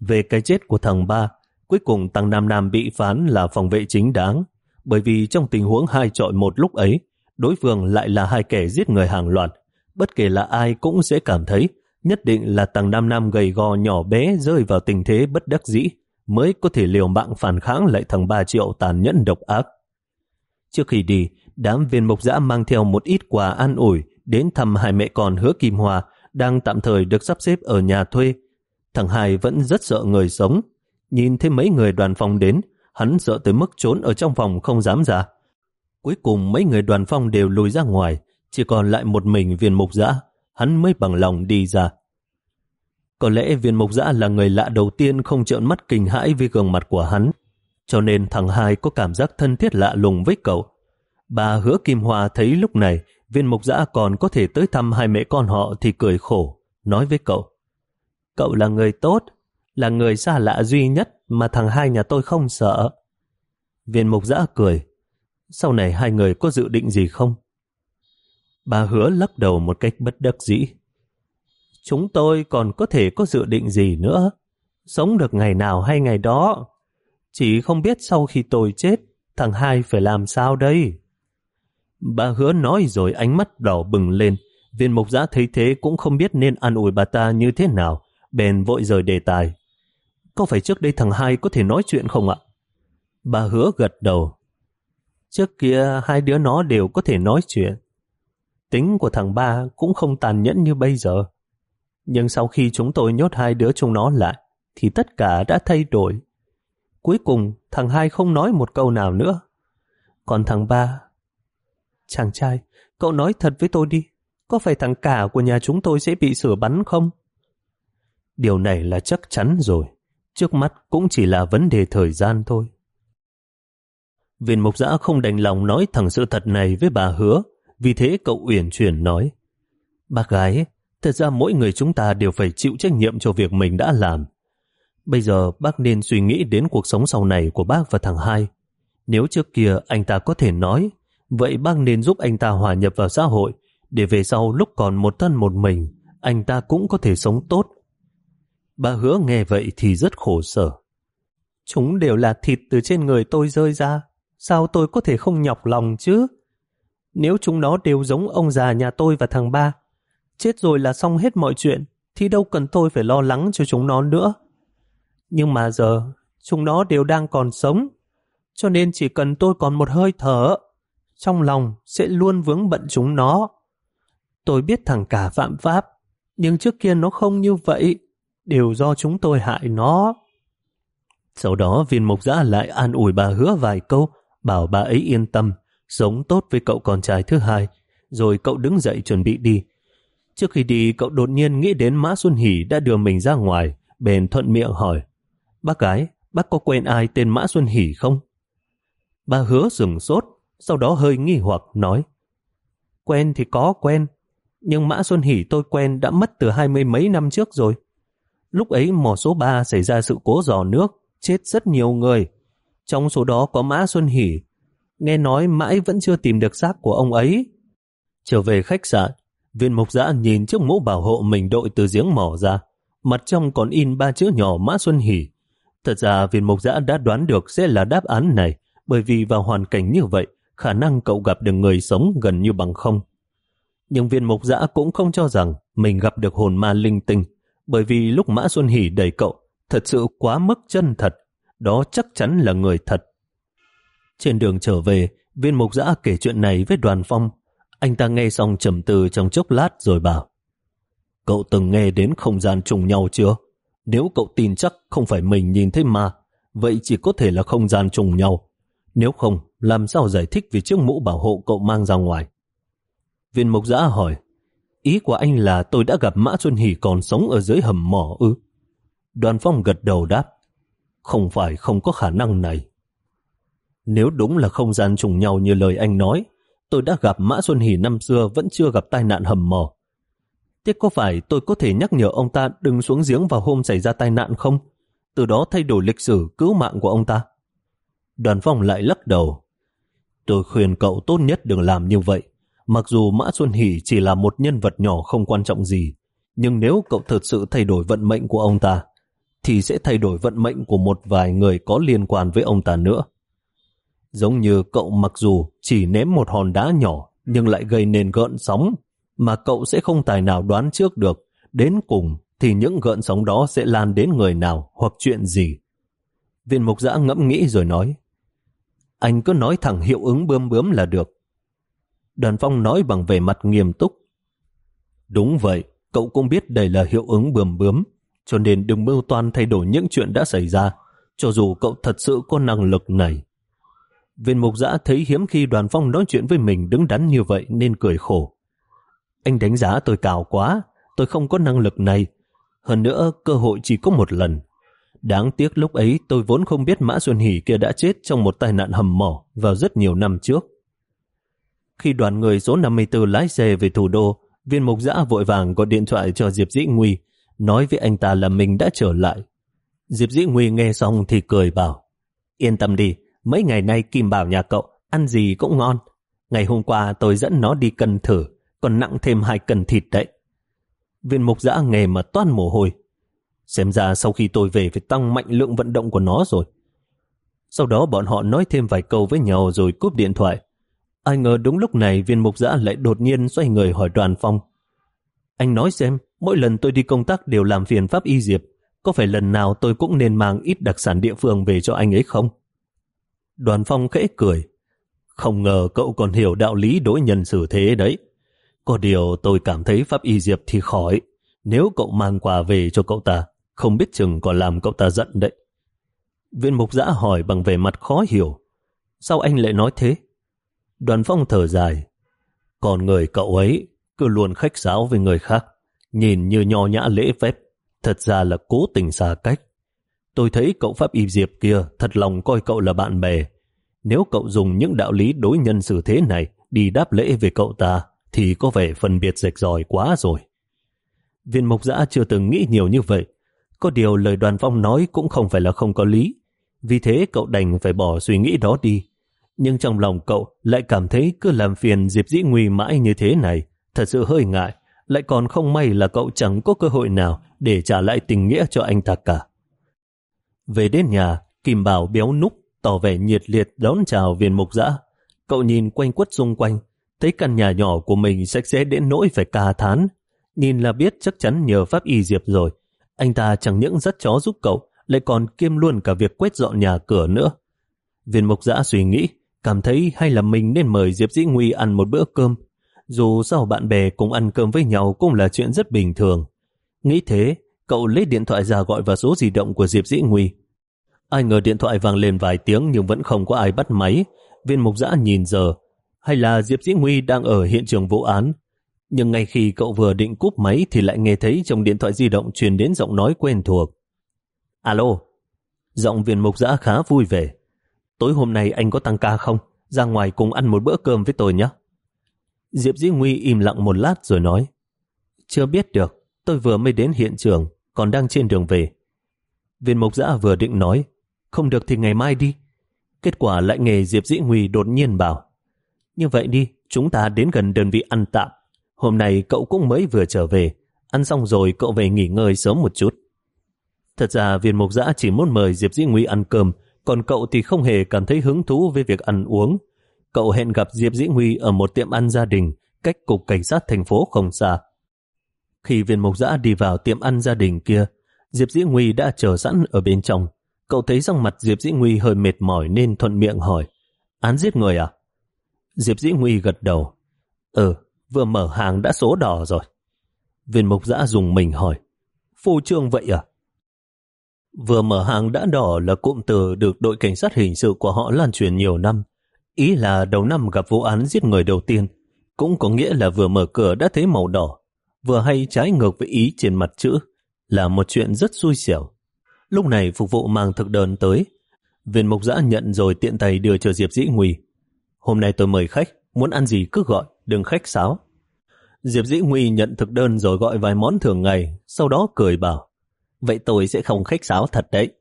Về cái chết của thằng ba, cuối cùng Tăng Nam Nam bị phán là phòng vệ chính đáng, bởi vì trong tình huống hai trọi một lúc ấy, đối phương lại là hai kẻ giết người hàng loạt. Bất kể là ai cũng sẽ cảm thấy nhất định là tàng Nam Nam gầy gò nhỏ bé rơi vào tình thế bất đắc dĩ mới có thể liều mạng phản kháng lại thằng ba triệu tàn nhẫn độc ác. Trước khi đi, đám viên Mộc giã mang theo một ít quà an ủi đến thăm hai mẹ con hứa Kim Hòa đang tạm thời được sắp xếp ở nhà thuê. Thằng hai vẫn rất sợ người sống. Nhìn thấy mấy người đoàn phòng đến, hắn sợ tới mức trốn ở trong phòng không dám ra. Cuối cùng mấy người đoàn phong đều lùi ra ngoài, chỉ còn lại một mình viên mục giã, hắn mới bằng lòng đi ra. Có lẽ viên mục giã là người lạ đầu tiên không trợn mắt kinh hãi vì gương mặt của hắn, cho nên thằng hai có cảm giác thân thiết lạ lùng với cậu. Bà hứa Kim Hoa thấy lúc này viên mục giã còn có thể tới thăm hai mẹ con họ thì cười khổ, nói với cậu. Cậu là người tốt, là người xa lạ duy nhất mà thằng hai nhà tôi không sợ. Viên mục giã cười. Sau này hai người có dự định gì không? Bà hứa lắc đầu một cách bất đắc dĩ. Chúng tôi còn có thể có dự định gì nữa. Sống được ngày nào hay ngày đó. Chỉ không biết sau khi tôi chết, thằng hai phải làm sao đây? Bà hứa nói rồi ánh mắt đỏ bừng lên. Viên mục giã thấy thế cũng không biết nên an ủi bà ta như thế nào. Bèn vội rời đề tài. Có phải trước đây thằng hai có thể nói chuyện không ạ? Bà hứa gật đầu. Trước kia hai đứa nó đều có thể nói chuyện. Tính của thằng ba cũng không tàn nhẫn như bây giờ. Nhưng sau khi chúng tôi nhốt hai đứa chúng nó lại, thì tất cả đã thay đổi. Cuối cùng, thằng hai không nói một câu nào nữa. Còn thằng ba... Chàng trai, cậu nói thật với tôi đi, có phải thằng cả của nhà chúng tôi sẽ bị sửa bắn không? Điều này là chắc chắn rồi, trước mắt cũng chỉ là vấn đề thời gian thôi. Viên mục giã không đành lòng nói thẳng sự thật này với bà hứa, vì thế cậu uyển chuyển nói, Bác gái, thật ra mỗi người chúng ta đều phải chịu trách nhiệm cho việc mình đã làm. Bây giờ bác nên suy nghĩ đến cuộc sống sau này của bác và thằng hai. Nếu trước kia anh ta có thể nói, vậy bác nên giúp anh ta hòa nhập vào xã hội, để về sau lúc còn một thân một mình, anh ta cũng có thể sống tốt. Bà hứa nghe vậy thì rất khổ sở. Chúng đều là thịt từ trên người tôi rơi ra, sao tôi có thể không nhọc lòng chứ? Nếu chúng nó đều giống ông già nhà tôi và thằng ba, chết rồi là xong hết mọi chuyện, thì đâu cần tôi phải lo lắng cho chúng nó nữa. Nhưng mà giờ, chúng nó đều đang còn sống, cho nên chỉ cần tôi còn một hơi thở, trong lòng sẽ luôn vướng bận chúng nó. Tôi biết thằng cả phạm pháp, nhưng trước kia nó không như vậy, đều do chúng tôi hại nó. Sau đó viên mục giã lại an ủi bà hứa vài câu, bảo bà ấy yên tâm, sống tốt với cậu con trai thứ hai, rồi cậu đứng dậy chuẩn bị đi. Trước khi đi, cậu đột nhiên nghĩ đến Mã Xuân Hỷ đã đưa mình ra ngoài, bền thuận miệng hỏi, bác gái, bác có quen ai tên Mã Xuân Hỷ không? Bà hứa sừng sốt, sau đó hơi nghi hoặc nói, quen thì có quen, nhưng Mã Xuân Hỷ tôi quen đã mất từ hai mươi mấy năm trước rồi. Lúc ấy mỏ số 3 xảy ra sự cố giò nước, chết rất nhiều người. Trong số đó có Mã Xuân Hỷ, nghe nói mãi vẫn chưa tìm được xác của ông ấy. Trở về khách sạn, viên mục giã nhìn chiếc mũ bảo hộ mình đội từ giếng mỏ ra, mặt trong còn in ba chữ nhỏ Mã Xuân Hỷ. Thật ra viên mục giã đã đoán được sẽ là đáp án này, bởi vì vào hoàn cảnh như vậy, khả năng cậu gặp được người sống gần như bằng không. Nhưng viên mục giã cũng không cho rằng mình gặp được hồn ma linh tinh, bởi vì lúc Mã Xuân Hỷ đẩy cậu, thật sự quá mức chân thật, đó chắc chắn là người thật. Trên đường trở về, viên mục giã kể chuyện này với đoàn phong. Anh ta nghe xong trầm từ trong chốc lát rồi bảo Cậu từng nghe đến không gian trùng nhau chưa? Nếu cậu tin chắc không phải mình nhìn thấy ma, vậy chỉ có thể là không gian trùng nhau. Nếu không, làm sao giải thích về chiếc mũ bảo hộ cậu mang ra ngoài? Viên mục giã hỏi Ý của anh là tôi đã gặp Mã Xuân Hỷ còn sống ở dưới hầm mỏ ư? Đoàn phong gật đầu đáp Không phải không có khả năng này. Nếu đúng là không gian trùng nhau như lời anh nói, tôi đã gặp Mã Xuân Hỷ năm xưa vẫn chưa gặp tai nạn hầm mỏ. Thế có phải tôi có thể nhắc nhở ông ta đừng xuống giếng vào hôm xảy ra tai nạn không? Từ đó thay đổi lịch sử cứu mạng của ông ta. Đoàn phong lại lắc đầu. Tôi khuyên cậu tốt nhất đừng làm như vậy. Mặc dù Mã Xuân Hỷ chỉ là một nhân vật nhỏ không quan trọng gì, nhưng nếu cậu thật sự thay đổi vận mệnh của ông ta, thì sẽ thay đổi vận mệnh của một vài người có liên quan với ông ta nữa. Giống như cậu mặc dù chỉ ném một hòn đá nhỏ nhưng lại gây nên gợn sóng mà cậu sẽ không tài nào đoán trước được đến cùng thì những gợn sóng đó sẽ lan đến người nào hoặc chuyện gì. Viên mục giã ngẫm nghĩ rồi nói Anh cứ nói thẳng hiệu ứng bơm bướm là được. Đoàn phong nói bằng vẻ mặt nghiêm túc. Đúng vậy, cậu cũng biết đây là hiệu ứng bơm bướm, cho nên đừng mưu toan thay đổi những chuyện đã xảy ra, cho dù cậu thật sự có năng lực này. Viên mục giã thấy hiếm khi đoàn phong nói chuyện với mình đứng đắn như vậy nên cười khổ. Anh đánh giá tôi cao quá, tôi không có năng lực này. Hơn nữa, cơ hội chỉ có một lần. Đáng tiếc lúc ấy tôi vốn không biết Mã Xuân Hỷ kia đã chết trong một tai nạn hầm mỏ vào rất nhiều năm trước. Khi đoàn người số 54 lái xe về thủ đô, viên mục giã vội vàng gọi điện thoại cho Diệp Dĩ Nguy, nói với anh ta là mình đã trở lại. Diệp Dĩ Nguy nghe xong thì cười bảo, yên tâm đi, mấy ngày nay Kim bảo nhà cậu ăn gì cũng ngon. Ngày hôm qua tôi dẫn nó đi cân thử, còn nặng thêm hai cân thịt đấy. Viên mục giã nghề mà toan mồ hôi. Xem ra sau khi tôi về phải tăng mạnh lượng vận động của nó rồi. Sau đó bọn họ nói thêm vài câu với nhau rồi cúp điện thoại. Ai ngờ đúng lúc này viên mục giã lại đột nhiên xoay người hỏi đoàn phong. Anh nói xem, mỗi lần tôi đi công tác đều làm phiền pháp y diệp, có phải lần nào tôi cũng nên mang ít đặc sản địa phương về cho anh ấy không? Đoàn phong khẽ cười. Không ngờ cậu còn hiểu đạo lý đối nhân xử thế đấy. Có điều tôi cảm thấy pháp y diệp thì khỏi. Nếu cậu mang quà về cho cậu ta, không biết chừng còn làm cậu ta giận đấy. Viên mục giã hỏi bằng vẻ mặt khó hiểu. Sao anh lại nói thế? Đoàn phong thở dài. Còn người cậu ấy cứ luôn khách sáo với người khác, nhìn như nho nhã lễ phép, thật ra là cố tình xa cách. Tôi thấy cậu Pháp Y Diệp kia thật lòng coi cậu là bạn bè. Nếu cậu dùng những đạo lý đối nhân xử thế này đi đáp lễ về cậu ta, thì có vẻ phân biệt rạch ròi quá rồi. Viên mục giã chưa từng nghĩ nhiều như vậy. Có điều lời đoàn phong nói cũng không phải là không có lý. Vì thế cậu đành phải bỏ suy nghĩ đó đi. Nhưng trong lòng cậu lại cảm thấy cứ làm phiền Diệp Dĩ Nguy mãi như thế này, thật sự hơi ngại. Lại còn không may là cậu chẳng có cơ hội nào để trả lại tình nghĩa cho anh ta cả. Về đến nhà, Kim Bảo béo núc, tỏ vẻ nhiệt liệt đón chào viên mục Dã. Cậu nhìn quanh quất xung quanh, thấy căn nhà nhỏ của mình sạch sẽ đến nỗi phải ca thán. Nhìn là biết chắc chắn nhờ pháp y diệp rồi. Anh ta chẳng những dắt chó giúp cậu, lại còn kiêm luôn cả việc quét dọn nhà cửa nữa. Viên mục Dã suy nghĩ, cảm thấy hay là mình nên mời Diệp Dĩ Nguy ăn một bữa cơm. Dù sao bạn bè cùng ăn cơm với nhau cũng là chuyện rất bình thường. Nghĩ thế, cậu lấy điện thoại ra gọi vào số di động của Diệp Dĩ Nguy. Ai ngờ điện thoại vang lên vài tiếng nhưng vẫn không có ai bắt máy. Viên mục giã nhìn giờ, hay là Diệp Dĩ Nguy đang ở hiện trường vụ án. Nhưng ngay khi cậu vừa định cúp máy thì lại nghe thấy trong điện thoại di động truyền đến giọng nói quen thuộc. Alo, giọng viên mục giã khá vui vẻ. Tối hôm nay anh có tăng ca không? Ra ngoài cùng ăn một bữa cơm với tôi nhé. Diệp Dĩ Nguy im lặng một lát rồi nói. Chưa biết được, tôi vừa mới đến hiện trường, còn đang trên đường về. Viên mộc giã vừa định nói, không được thì ngày mai đi. Kết quả lại nghe Diệp Dĩ Nguy đột nhiên bảo, như vậy đi, chúng ta đến gần đơn vị ăn tạm. Hôm nay cậu cũng mới vừa trở về, ăn xong rồi cậu về nghỉ ngơi sớm một chút. Thật ra viên mộc giã chỉ muốn mời Diệp Dĩ Nguy ăn cơm, còn cậu thì không hề cảm thấy hứng thú với việc ăn uống. Cậu hẹn gặp Diệp Dĩ Nguy ở một tiệm ăn gia đình, cách cục cảnh sát thành phố không xa. Khi viên mộc giã đi vào tiệm ăn gia đình kia, Diệp Dĩ Nguy đã chờ sẵn ở bên trong. Cậu thấy rằng mặt Diệp Dĩ Nguy hơi mệt mỏi nên thuận miệng hỏi. Án giết người à? Diệp Dĩ Nguy gật đầu. Ừ, vừa mở hàng đã số đỏ rồi. Viên mục giã dùng mình hỏi. phô trương vậy à? Vừa mở hàng đã đỏ là cụm từ được đội cảnh sát hình sự của họ lan truyền nhiều năm. Ý là đầu năm gặp vụ án giết người đầu tiên, cũng có nghĩa là vừa mở cửa đã thấy màu đỏ, vừa hay trái ngược với ý trên mặt chữ, là một chuyện rất xui xẻo. Lúc này phục vụ mang thực đơn tới, Viên mục giã nhận rồi tiện tay đưa cho Diệp Dĩ Nguy. Hôm nay tôi mời khách, muốn ăn gì cứ gọi, đừng khách sáo. Diệp Dĩ Nguy nhận thực đơn rồi gọi vài món thường ngày, sau đó cười bảo, vậy tôi sẽ không khách sáo thật đấy.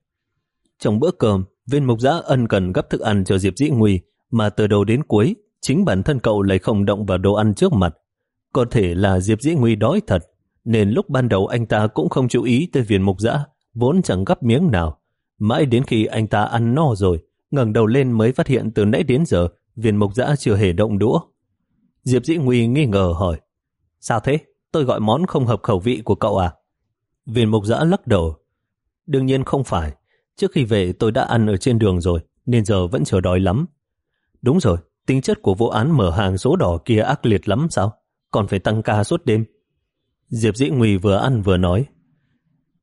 Trong bữa cơm, viên mục giã ân cần gấp thức ăn cho Diệp Dĩ Nguy, mà từ đầu đến cuối, chính bản thân cậu lại không động vào đồ ăn trước mặt. Có thể là Diệp Dĩ Nguy đói thật, nên lúc ban đầu anh ta cũng không chú ý tới viên mục dã vốn chẳng gấp miếng nào. Mãi đến khi anh ta ăn no rồi, ngẩng đầu lên mới phát hiện từ nãy đến giờ, viên mục dã chưa hề động đũa. Diệp Dĩ Nguy nghi ngờ hỏi, sao thế? Tôi gọi món không hợp khẩu vị của cậu à? Viên mục dã lắc đầu. Đương nhiên không phải. Trước khi về tôi đã ăn ở trên đường rồi, nên giờ vẫn chờ đói lắm. Đúng rồi, tính chất của vụ án mở hàng số đỏ kia ác liệt lắm sao? Còn phải tăng ca suốt đêm. Diệp Dĩ Nguy vừa ăn vừa nói.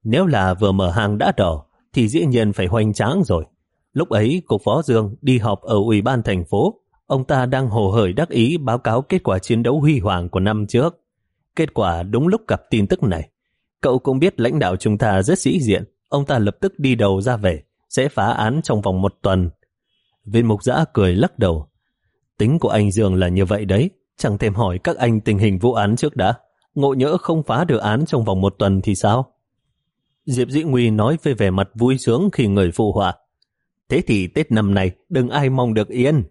Nếu là vừa mở hàng đã đỏ, thì dĩ nhiên phải hoành tráng rồi. Lúc ấy, Cục Phó Dương đi họp ở Ủy ban thành phố. Ông ta đang hồ hởi đắc ý báo cáo kết quả chiến đấu huy hoàng của năm trước. Kết quả đúng lúc gặp tin tức này. Cậu cũng biết lãnh đạo chúng ta rất sĩ diện. Ông ta lập tức đi đầu ra về, sẽ phá án trong vòng một tuần. Viên mục giã cười lắc đầu. Tính của anh Dương là như vậy đấy. Chẳng thèm hỏi các anh tình hình vụ án trước đã. Ngộ nhỡ không phá được án trong vòng một tuần thì sao? Diệp Dĩ Nguy nói về vẻ mặt vui sướng khi người phụ họa. Thế thì Tết năm nay đừng ai mong được yên.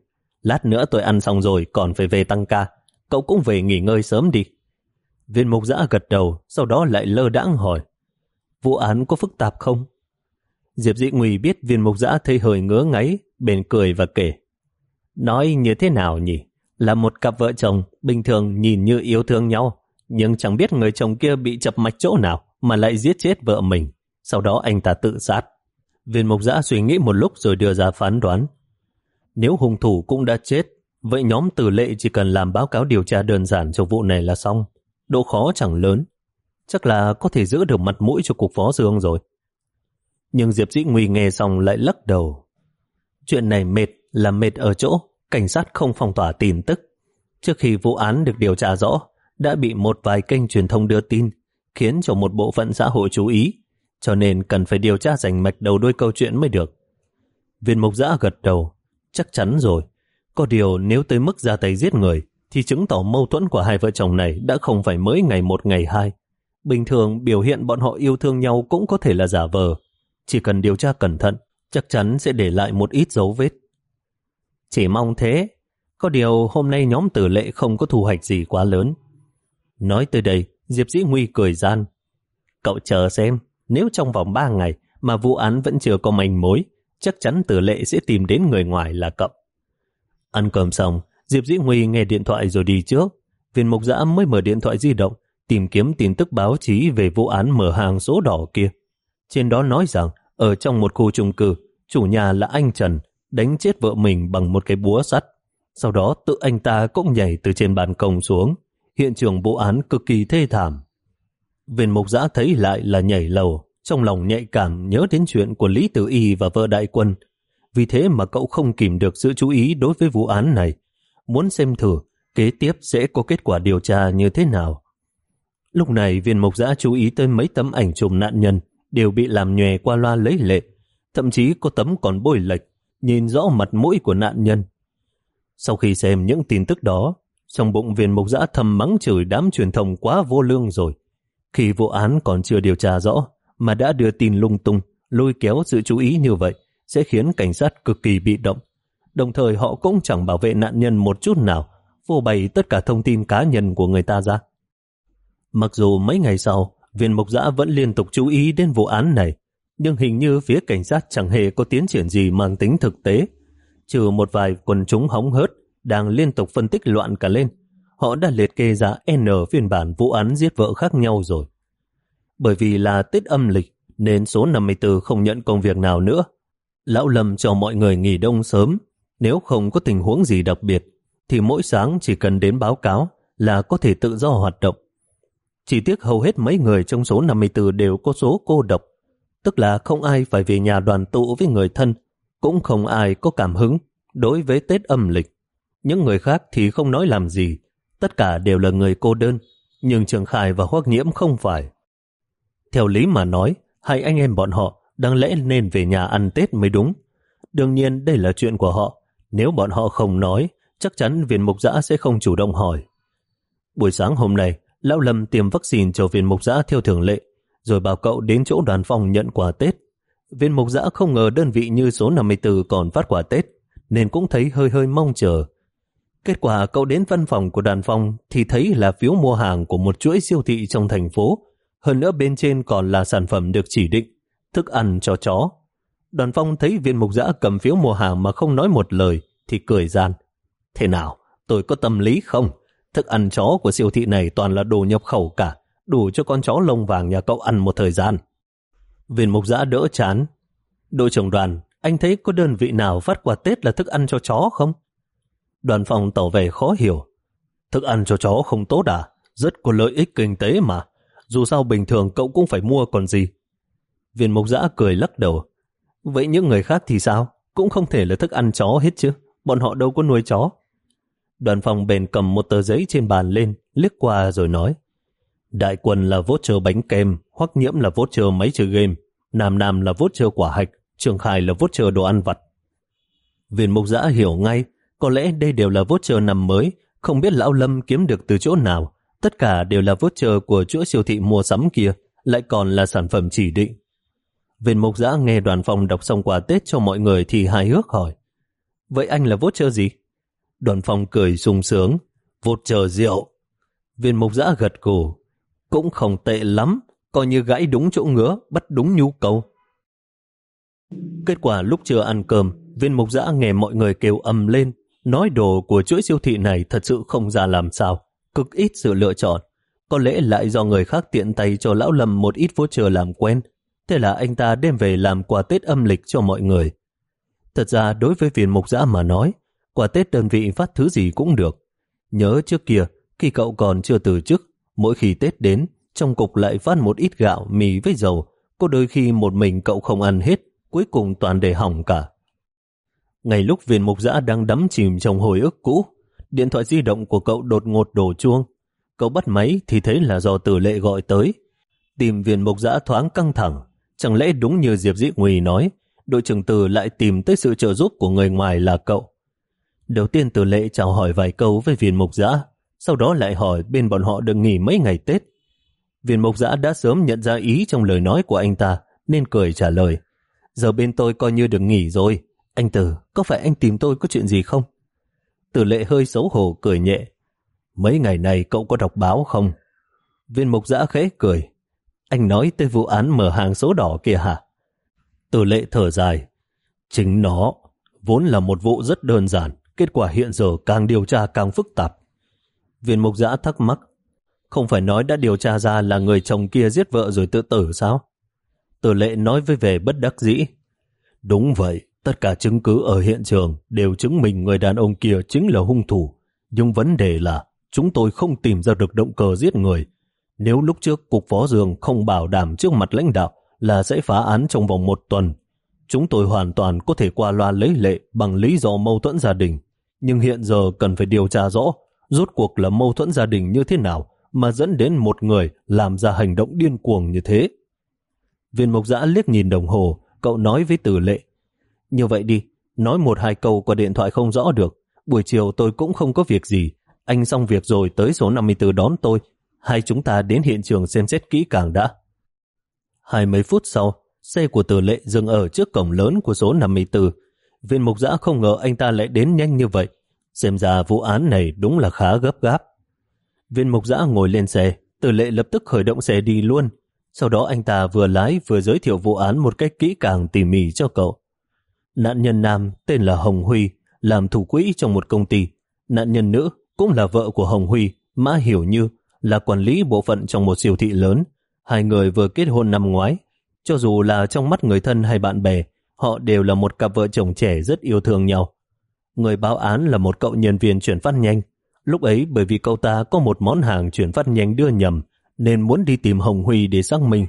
Lát nữa tôi ăn xong rồi còn phải về tăng ca. Cậu cũng về nghỉ ngơi sớm đi. Viên mục giã gật đầu, sau đó lại lơ đãng hỏi. Vụ án có phức tạp không? Diệp Dĩ Nguy biết viên mục giã thấy hơi ngứa ngáy, bền cười và kể. Nói như thế nào nhỉ? Là một cặp vợ chồng, bình thường nhìn như yêu thương nhau, nhưng chẳng biết người chồng kia bị chập mạch chỗ nào mà lại giết chết vợ mình. Sau đó anh ta tự sát. Viên mục giã suy nghĩ một lúc rồi đưa ra phán đoán. Nếu hung thủ cũng đã chết, vậy nhóm tử lệ chỉ cần làm báo cáo điều tra đơn giản cho vụ này là xong. Độ khó chẳng lớn. Chắc là có thể giữ được mặt mũi cho cục phó dương rồi. Nhưng Diệp Dĩ Nguy nghe xong lại lắc đầu. Chuyện này mệt là mệt ở chỗ cảnh sát không phong tỏa tin tức. Trước khi vụ án được điều tra rõ, đã bị một vài kênh truyền thông đưa tin, khiến cho một bộ phận xã hội chú ý, cho nên cần phải điều tra rành mạch đầu đuôi câu chuyện mới được. Viên mục giã gật đầu, chắc chắn rồi. Có điều nếu tới mức ra tay giết người, thì chứng tỏ mâu thuẫn của hai vợ chồng này đã không phải mới ngày một ngày hai. Bình thường biểu hiện bọn họ yêu thương nhau cũng có thể là giả vờ. Chỉ cần điều tra cẩn thận, chắc chắn sẽ để lại một ít dấu vết. Chỉ mong thế. Có điều hôm nay nhóm tử lệ không có thu hoạch gì quá lớn. Nói tới đây, Diệp Dĩ Nguy cười gian. Cậu chờ xem, nếu trong vòng 3 ngày mà vụ án vẫn chưa có manh mối, chắc chắn tử lệ sẽ tìm đến người ngoài là cậu. Ăn cơm xong, Diệp Dĩ Nguy nghe điện thoại rồi đi trước. Viên mục giã mới mở điện thoại di động, tìm kiếm tin tức báo chí về vụ án mở hàng số đỏ kia. Trên đó nói rằng, ở trong một khu chung cư, chủ nhà là anh Trần, đánh chết vợ mình bằng một cái búa sắt. Sau đó tự anh ta cũng nhảy từ trên bàn công xuống. Hiện trường vụ án cực kỳ thê thảm. Viên mục giã thấy lại là nhảy lầu, trong lòng nhạy cảm nhớ đến chuyện của Lý Tử Y và vợ đại quân. Vì thế mà cậu không kìm được sự chú ý đối với vụ án này. Muốn xem thử kế tiếp sẽ có kết quả điều tra như thế nào. Lúc này viên mục giã chú ý tới mấy tấm ảnh chụp nạn nhân đều bị làm nhòe qua loa lấy lệ. Thậm chí có tấm còn bôi lệch nhìn rõ mặt mũi của nạn nhân. Sau khi xem những tin tức đó, trong bụng viên mục giã thầm mắng chửi đám truyền thông quá vô lương rồi. Khi vụ án còn chưa điều tra rõ, mà đã đưa tin lung tung, lôi kéo sự chú ý như vậy, sẽ khiến cảnh sát cực kỳ bị động. Đồng thời họ cũng chẳng bảo vệ nạn nhân một chút nào, vô bày tất cả thông tin cá nhân của người ta ra. Mặc dù mấy ngày sau, viên mục giã vẫn liên tục chú ý đến vụ án này, nhưng hình như phía cảnh sát chẳng hề có tiến triển gì mang tính thực tế. Trừ một vài quần chúng hóng hớt đang liên tục phân tích loạn cả lên, họ đã liệt kê ra N phiên bản vụ án giết vợ khác nhau rồi. Bởi vì là Tết âm lịch nên số 54 không nhận công việc nào nữa. Lão Lâm cho mọi người nghỉ đông sớm, nếu không có tình huống gì đặc biệt, thì mỗi sáng chỉ cần đến báo cáo là có thể tự do hoạt động. Chỉ tiếc hầu hết mấy người trong số 54 đều có số cô độc, tức là không ai phải về nhà đoàn tụ với người thân, cũng không ai có cảm hứng đối với Tết âm lịch. Những người khác thì không nói làm gì, tất cả đều là người cô đơn, nhưng Trường Khải và Hoác Nhiễm không phải. Theo lý mà nói, hai anh em bọn họ đang lẽ nên về nhà ăn Tết mới đúng. Đương nhiên đây là chuyện của họ. Nếu bọn họ không nói, chắc chắn viên mục giã sẽ không chủ động hỏi. Buổi sáng hôm nay, Lão Lâm tiêm vaccine cho viên mục giã theo thường lệ, rồi bảo cậu đến chỗ đoàn phòng nhận quà Tết. Viên mục giã không ngờ đơn vị như số 54 còn phát quà Tết, nên cũng thấy hơi hơi mong chờ. Kết quả cậu đến văn phòng của đoàn phòng thì thấy là phiếu mua hàng của một chuỗi siêu thị trong thành phố. Hơn nữa bên trên còn là sản phẩm được chỉ định, thức ăn cho chó. Đoàn phong thấy viên mục giã cầm phiếu mua hàng mà không nói một lời thì cười gian. Thế nào, tôi có tâm lý không? Thức ăn chó của siêu thị này toàn là đồ nhập khẩu cả, đủ cho con chó lông vàng nhà cậu ăn một thời gian. Viên mục giã đỡ chán. Đội trưởng đoàn, anh thấy có đơn vị nào phát quà Tết là thức ăn cho chó không? Đoàn phòng tỏ vẻ khó hiểu. Thức ăn cho chó không tốt à? Rất có lợi ích kinh tế mà. Dù sao bình thường cậu cũng phải mua còn gì. Viên mục giã cười lắc đầu. Vậy những người khác thì sao? Cũng không thể là thức ăn chó hết chứ. Bọn họ đâu có nuôi chó. Đoàn phòng bền cầm một tờ giấy trên bàn lên, liếc qua rồi nói. Đại quân là voucher bánh kem, hoắc nhiễm là voucher máy chơi game, Nam Nam là voucher quả hạch, Trường Khai là voucher đồ ăn vặt. Viên mục giã hiểu ngay, có lẽ đây đều là voucher nằm mới, không biết Lão Lâm kiếm được từ chỗ nào. Tất cả đều là voucher của chuỗi siêu thị mua sắm kia, lại còn là sản phẩm chỉ định. Viên mục giã nghe đoàn phòng đọc xong quà Tết cho mọi người thì hài hước hỏi. Vậy anh là voucher gì? Đoàn phòng cười sung sướng. Voucher rượu. Viên mục giã gật cổ. Cũng không tệ lắm, coi như gãy đúng chỗ ngứa, bắt đúng nhu cầu. Kết quả lúc chưa ăn cơm, viên mục giã nghe mọi người kêu ầm lên, nói đồ của chuỗi siêu thị này thật sự không ra làm sao, cực ít sự lựa chọn. Có lẽ lại do người khác tiện tay cho lão lầm một ít voucher làm quen, thế là anh ta đem về làm quà Tết âm lịch cho mọi người. Thật ra đối với viên mục giã mà nói, quà Tết đơn vị phát thứ gì cũng được. Nhớ trước kia, khi cậu còn chưa từ chức, mỗi khi Tết đến, trong cục lại phát một ít gạo, mì với dầu, có đôi khi một mình cậu không ăn hết, cuối cùng toàn để hỏng cả. Ngày lúc viên mục giã đang đắm chìm trong hồi ức cũ, điện thoại di động của cậu đột ngột đổ chuông. Cậu bắt máy thì thấy là do tử lệ gọi tới. Tìm viên mục giã thoáng căng thẳng. Chẳng lẽ đúng như Diệp Dĩ Nguy nói, đội trưởng Tử lại tìm tới sự trợ giúp của người ngoài là cậu. Đầu tiên Tử lệ chào hỏi vài câu với viên mục giã, sau đó lại hỏi bên bọn họ được nghỉ mấy ngày Tết. Viên mộc giã đã sớm nhận ra ý trong lời nói của anh ta, nên cười trả lời. Giờ bên tôi coi như được nghỉ rồi, anh Tử, có phải anh tìm tôi có chuyện gì không? Tử lệ hơi xấu hổ cười nhẹ. Mấy ngày này cậu có đọc báo không? Viên mục giã khẽ cười. Anh nói tới vụ án mở hàng số đỏ kia hả? Tử lệ thở dài. Chính nó, vốn là một vụ rất đơn giản, kết quả hiện giờ càng điều tra càng phức tạp. Viên mục giã thắc mắc. Không phải nói đã điều tra ra là người chồng kia giết vợ rồi tự tử sao? Tử lệ nói với về bất đắc dĩ. Đúng vậy, Tất cả chứng cứ ở hiện trường đều chứng minh người đàn ông kia chính là hung thủ. Nhưng vấn đề là chúng tôi không tìm ra được động cơ giết người. Nếu lúc trước Cục Phó Dường không bảo đảm trước mặt lãnh đạo là sẽ phá án trong vòng một tuần, chúng tôi hoàn toàn có thể qua loa lấy lệ bằng lý do mâu thuẫn gia đình. Nhưng hiện giờ cần phải điều tra rõ rốt cuộc là mâu thuẫn gia đình như thế nào mà dẫn đến một người làm ra hành động điên cuồng như thế. Viên mộc giã liếc nhìn đồng hồ, cậu nói với tử lệ như vậy đi, nói một hai câu qua điện thoại không rõ được. Buổi chiều tôi cũng không có việc gì. Anh xong việc rồi tới số 54 đón tôi. Hai chúng ta đến hiện trường xem xét kỹ càng đã. Hai mấy phút sau, xe của tử lệ dừng ở trước cổng lớn của số 54. Viên mục giã không ngờ anh ta lại đến nhanh như vậy. Xem ra vụ án này đúng là khá gấp gáp. Viên mục giã ngồi lên xe, tử lệ lập tức khởi động xe đi luôn. Sau đó anh ta vừa lái vừa giới thiệu vụ án một cách kỹ càng tỉ mỉ cho cậu. Nạn nhân nam tên là Hồng Huy, làm thủ quỹ trong một công ty. Nạn nhân nữ cũng là vợ của Hồng Huy, Mã Hiểu Như, là quản lý bộ phận trong một siêu thị lớn. Hai người vừa kết hôn năm ngoái. Cho dù là trong mắt người thân hay bạn bè, họ đều là một cặp vợ chồng trẻ rất yêu thương nhau. Người báo án là một cậu nhân viên chuyển phát nhanh. Lúc ấy bởi vì cậu ta có một món hàng chuyển phát nhanh đưa nhầm, nên muốn đi tìm Hồng Huy để xác minh.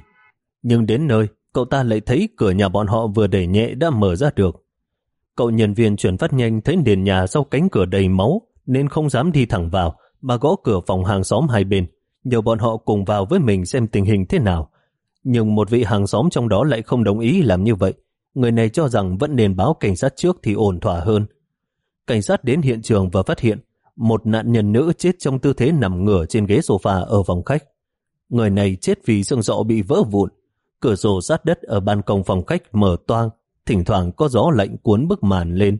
Nhưng đến nơi, cậu ta lại thấy cửa nhà bọn họ vừa đẩy nhẹ đã mở ra được. Cậu nhân viên chuyển phát nhanh thấy nền nhà sau cánh cửa đầy máu nên không dám đi thẳng vào mà gõ cửa phòng hàng xóm hai bên, nhờ bọn họ cùng vào với mình xem tình hình thế nào. Nhưng một vị hàng xóm trong đó lại không đồng ý làm như vậy, người này cho rằng vẫn nên báo cảnh sát trước thì ổn thỏa hơn. Cảnh sát đến hiện trường và phát hiện một nạn nhân nữ chết trong tư thế nằm ngửa trên ghế sofa ở phòng khách. Người này chết vì xương sọ bị vỡ vụn, cửa sổ sát đất ở ban công phòng khách mở toang, thỉnh thoảng có gió lạnh cuốn bức màn lên.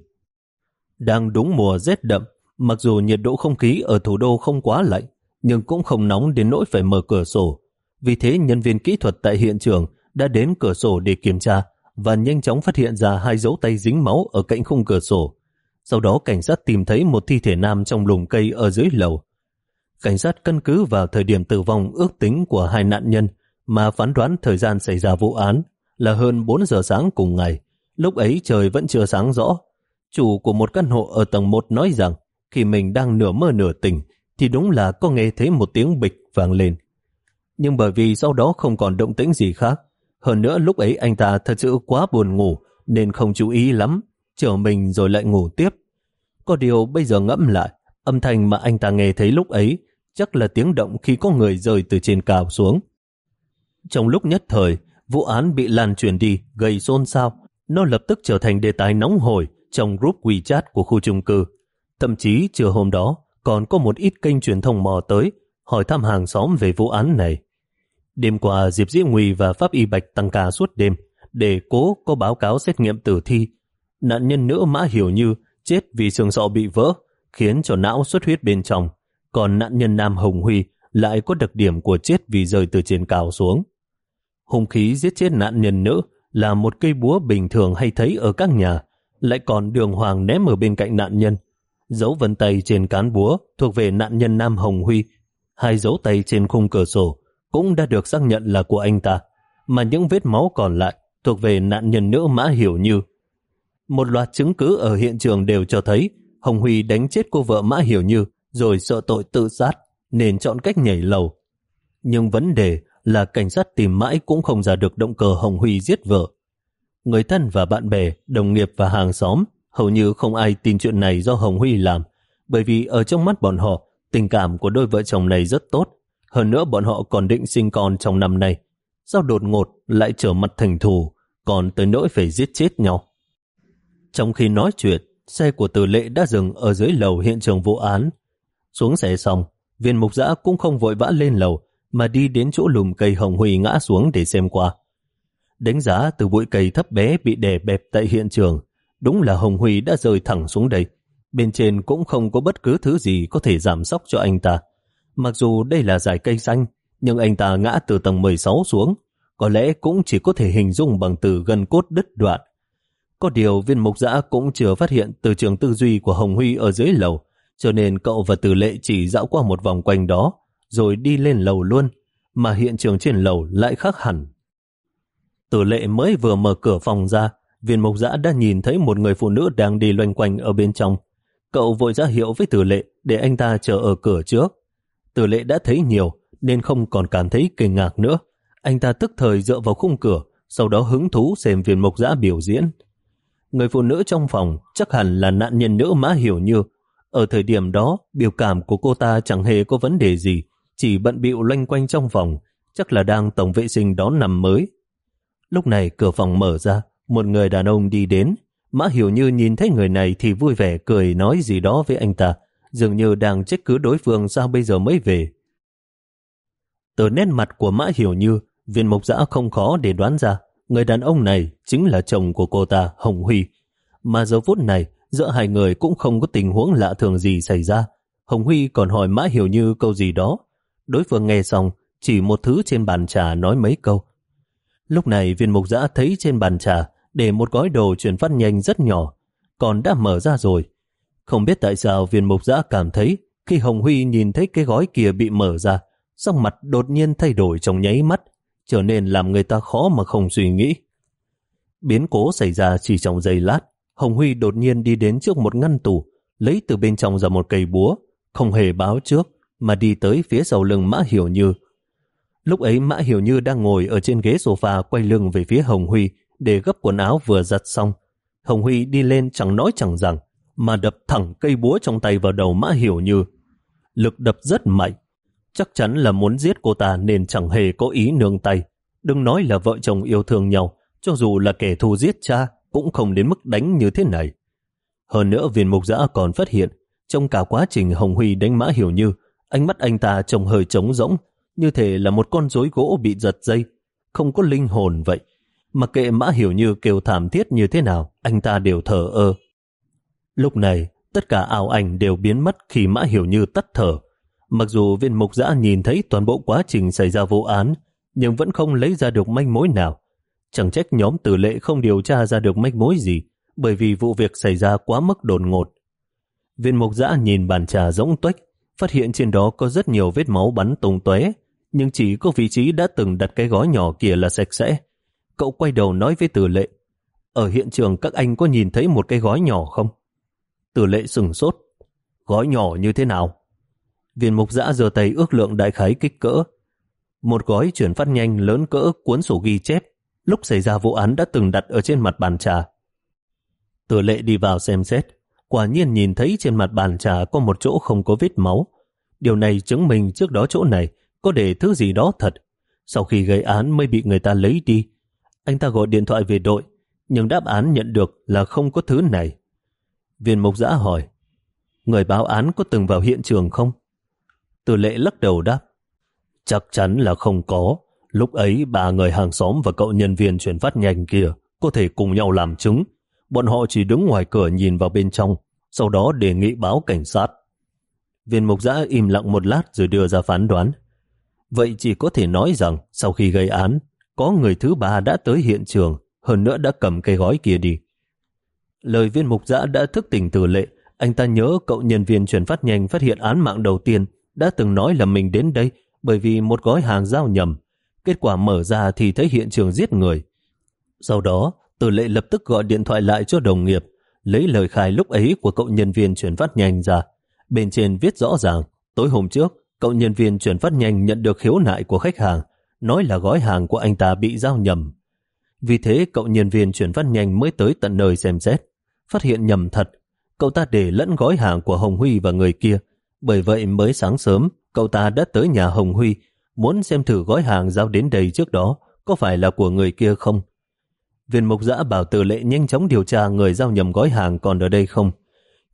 Đang đúng mùa rét đậm, mặc dù nhiệt độ không khí ở thủ đô không quá lạnh, nhưng cũng không nóng đến nỗi phải mở cửa sổ. Vì thế nhân viên kỹ thuật tại hiện trường đã đến cửa sổ để kiểm tra và nhanh chóng phát hiện ra hai dấu tay dính máu ở cạnh khung cửa sổ. Sau đó cảnh sát tìm thấy một thi thể nam trong lùm cây ở dưới lầu. Cảnh sát căn cứ vào thời điểm tử vong ước tính của hai nạn nhân mà phán đoán thời gian xảy ra vụ án là hơn 4 giờ sáng cùng ngày. Lúc ấy trời vẫn chưa sáng rõ. Chủ của một căn hộ ở tầng 1 nói rằng khi mình đang nửa mơ nửa tỉnh thì đúng là có nghe thấy một tiếng bịch vang lên. Nhưng bởi vì sau đó không còn động tĩnh gì khác, hơn nữa lúc ấy anh ta thật sự quá buồn ngủ nên không chú ý lắm, chờ mình rồi lại ngủ tiếp. Có điều bây giờ ngẫm lại, âm thanh mà anh ta nghe thấy lúc ấy chắc là tiếng động khi có người rơi từ trên cao xuống. Trong lúc nhất thời, vụ án bị lan truyền đi, gây xôn xao. Nó lập tức trở thành đề tài nóng hổi trong group WeChat của khu chung cư. Thậm chí trưa hôm đó, còn có một ít kênh truyền thông mò tới, hỏi thăm hàng xóm về vụ án này. Đêm qua, Diệp diễm Nguy và Pháp Y Bạch tăng ca suốt đêm để cố có báo cáo xét nghiệm tử thi. Nạn nhân nữ Mã Hiểu Như chết vì xương sọ bị vỡ, khiến cho não xuất huyết bên trong. Còn nạn nhân Nam Hồng Huy lại có đặc điểm của chết vì rơi từ trên cao xuống. Hung khí giết chết nạn nhân nữ là một cây búa bình thường hay thấy ở các nhà, lại còn đường hoàng ném ở bên cạnh nạn nhân. Dấu vân tay trên cán búa thuộc về nạn nhân Nam Hồng Huy. Hai dấu tay trên khung cửa sổ cũng đã được xác nhận là của anh ta, mà những vết máu còn lại thuộc về nạn nhân nữ Mã Hiểu Như. Một loạt chứng cứ ở hiện trường đều cho thấy Hồng Huy đánh chết cô vợ Mã Hiểu Như rồi sợ tội tự sát nên chọn cách nhảy lầu. Nhưng vấn đề là cảnh sát tìm mãi cũng không ra được động cơ Hồng Huy giết vợ. Người thân và bạn bè, đồng nghiệp và hàng xóm hầu như không ai tin chuyện này do Hồng Huy làm, bởi vì ở trong mắt bọn họ, tình cảm của đôi vợ chồng này rất tốt. Hơn nữa bọn họ còn định sinh con trong năm nay. Sao đột ngột lại trở mặt thành thù, còn tới nỗi phải giết chết nhau. Trong khi nói chuyện, xe của tử lệ đã dừng ở dưới lầu hiện trường vụ án. Xuống xe xong, viên mục giã cũng không vội vã lên lầu, mà đi đến chỗ lùm cây hồng huy ngã xuống để xem qua. Đánh giá từ bụi cây thấp bé bị đè bẹp tại hiện trường, đúng là Hồng Huy đã rơi thẳng xuống đây. Bên trên cũng không có bất cứ thứ gì có thể giảm sóc cho anh ta. Mặc dù đây là dải cây xanh, nhưng anh ta ngã từ tầng 16 xuống, có lẽ cũng chỉ có thể hình dung bằng từ gần cốt đứt đoạn. Có điều viên mục giã cũng chưa phát hiện từ trường tư duy của Hồng Huy ở dưới lầu, cho nên cậu và Từ Lệ chỉ dạo qua một vòng quanh đó, rồi đi lên lầu luôn, mà hiện trường trên lầu lại khác hẳn. Tử lệ mới vừa mở cửa phòng ra, viên mộc giã đã nhìn thấy một người phụ nữ đang đi loanh quanh ở bên trong. Cậu vội ra hiệu với tử lệ để anh ta chờ ở cửa trước. Tử lệ đã thấy nhiều nên không còn cảm thấy kinh ngạc nữa. Anh ta tức thời dựa vào khung cửa, sau đó hứng thú xem viên mộc giã biểu diễn. Người phụ nữ trong phòng chắc hẳn là nạn nhân nữ Mã Hiểu Như. Ở thời điểm đó, biểu cảm của cô ta chẳng hề có vấn đề gì, chỉ bận bịu loanh quanh trong phòng, chắc là đang tổng vệ sinh đón năm mới. Lúc này cửa phòng mở ra, một người đàn ông đi đến. Mã Hiểu Như nhìn thấy người này thì vui vẻ cười nói gì đó với anh ta, dường như đang trách cứ đối phương sao bây giờ mới về. Từ nét mặt của Mã Hiểu Như, viên mộc giã không khó để đoán ra người đàn ông này chính là chồng của cô ta, Hồng Huy. Mà giờ phút này, giữa hai người cũng không có tình huống lạ thường gì xảy ra. Hồng Huy còn hỏi Mã Hiểu Như câu gì đó, Đối phương nghe xong, chỉ một thứ trên bàn trà nói mấy câu. Lúc này viên mục giã thấy trên bàn trà để một gói đồ chuyển phát nhanh rất nhỏ, còn đã mở ra rồi. Không biết tại sao viên mục giã cảm thấy khi Hồng Huy nhìn thấy cái gói kia bị mở ra, sắc mặt đột nhiên thay đổi trong nháy mắt, trở nên làm người ta khó mà không suy nghĩ. Biến cố xảy ra chỉ trong giây lát, Hồng Huy đột nhiên đi đến trước một ngăn tủ, lấy từ bên trong ra một cây búa, không hề báo trước, mà đi tới phía sau lưng Mã Hiểu Như. Lúc ấy Mã Hiểu Như đang ngồi ở trên ghế sofa quay lưng về phía Hồng Huy để gấp quần áo vừa giặt xong. Hồng Huy đi lên chẳng nói chẳng rằng, mà đập thẳng cây búa trong tay vào đầu Mã Hiểu Như. Lực đập rất mạnh, chắc chắn là muốn giết cô ta nên chẳng hề có ý nương tay. Đừng nói là vợ chồng yêu thương nhau, cho dù là kẻ thù giết cha, cũng không đến mức đánh như thế này. Hơn nữa viên mục giã còn phát hiện, trong cả quá trình Hồng Huy đánh Mã Hiểu Như, ánh mắt anh ta trông hơi trống rỗng, như thể là một con rối gỗ bị giật dây, không có linh hồn vậy. Mặc kệ Mã Hiểu Như kêu thảm thiết như thế nào, anh ta đều thở ơ. Lúc này, tất cả ảo ảnh đều biến mất khi Mã Hiểu Như tắt thở. Mặc dù viên mục giã nhìn thấy toàn bộ quá trình xảy ra vụ án, nhưng vẫn không lấy ra được manh mối nào. Chẳng trách nhóm tử lệ không điều tra ra được manh mối gì, bởi vì vụ việc xảy ra quá mức đột ngột. Viên mục giã nhìn bàn trà rỗng tuếch, phát hiện trên đó có rất nhiều vết máu bắn tung tóe, nhưng chỉ có vị trí đã từng đặt cái gói nhỏ kia là sạch sẽ. Cậu quay đầu nói với tử lệ, ở hiện trường các anh có nhìn thấy một cái gói nhỏ không? Tử lệ sừng sốt, gói nhỏ như thế nào? Viên mục giã giơ tay ước lượng đại khái kích cỡ. Một gói chuyển phát nhanh lớn cỡ cuốn sổ ghi chép, lúc xảy ra vụ án đã từng đặt ở trên mặt bàn trà. Tử lệ đi vào xem xét, quả nhiên nhìn thấy trên mặt bàn trà có một chỗ không có vết máu. Điều này chứng minh trước đó chỗ này có để thứ gì đó thật. Sau khi gây án mới bị người ta lấy đi. Anh ta gọi điện thoại về đội, nhưng đáp án nhận được là không có thứ này. Viên mục giã hỏi, người báo án có từng vào hiện trường không? Từ lệ lắc đầu đáp, chắc chắn là không có. Lúc ấy ba người hàng xóm và cậu nhân viên chuyển phát nhanh kia có thể cùng nhau làm chứng. Bọn họ chỉ đứng ngoài cửa nhìn vào bên trong, sau đó đề nghị báo cảnh sát. Viên mục giã im lặng một lát rồi đưa ra phán đoán. Vậy chỉ có thể nói rằng sau khi gây án, có người thứ ba đã tới hiện trường, hơn nữa đã cầm cây gói kia đi. Lời viên mục giã đã thức tỉnh từ lệ, anh ta nhớ cậu nhân viên chuyển phát nhanh phát hiện án mạng đầu tiên đã từng nói là mình đến đây bởi vì một gói hàng giao nhầm. Kết quả mở ra thì thấy hiện trường giết người. Sau đó, Từ lệ lập tức gọi điện thoại lại cho đồng nghiệp, lấy lời khai lúc ấy của cậu nhân viên chuyển phát nhanh ra. Bên trên viết rõ ràng, tối hôm trước, cậu nhân viên chuyển phát nhanh nhận được khiếu nại của khách hàng, nói là gói hàng của anh ta bị giao nhầm. Vì thế cậu nhân viên chuyển phát nhanh mới tới tận nơi xem xét, phát hiện nhầm thật. Cậu ta để lẫn gói hàng của Hồng Huy và người kia, bởi vậy mới sáng sớm, cậu ta đã tới nhà Hồng Huy, muốn xem thử gói hàng giao đến đây trước đó có phải là của người kia không. Viên mục giã bảo tử lệ nhanh chóng điều tra người giao nhầm gói hàng còn ở đây không.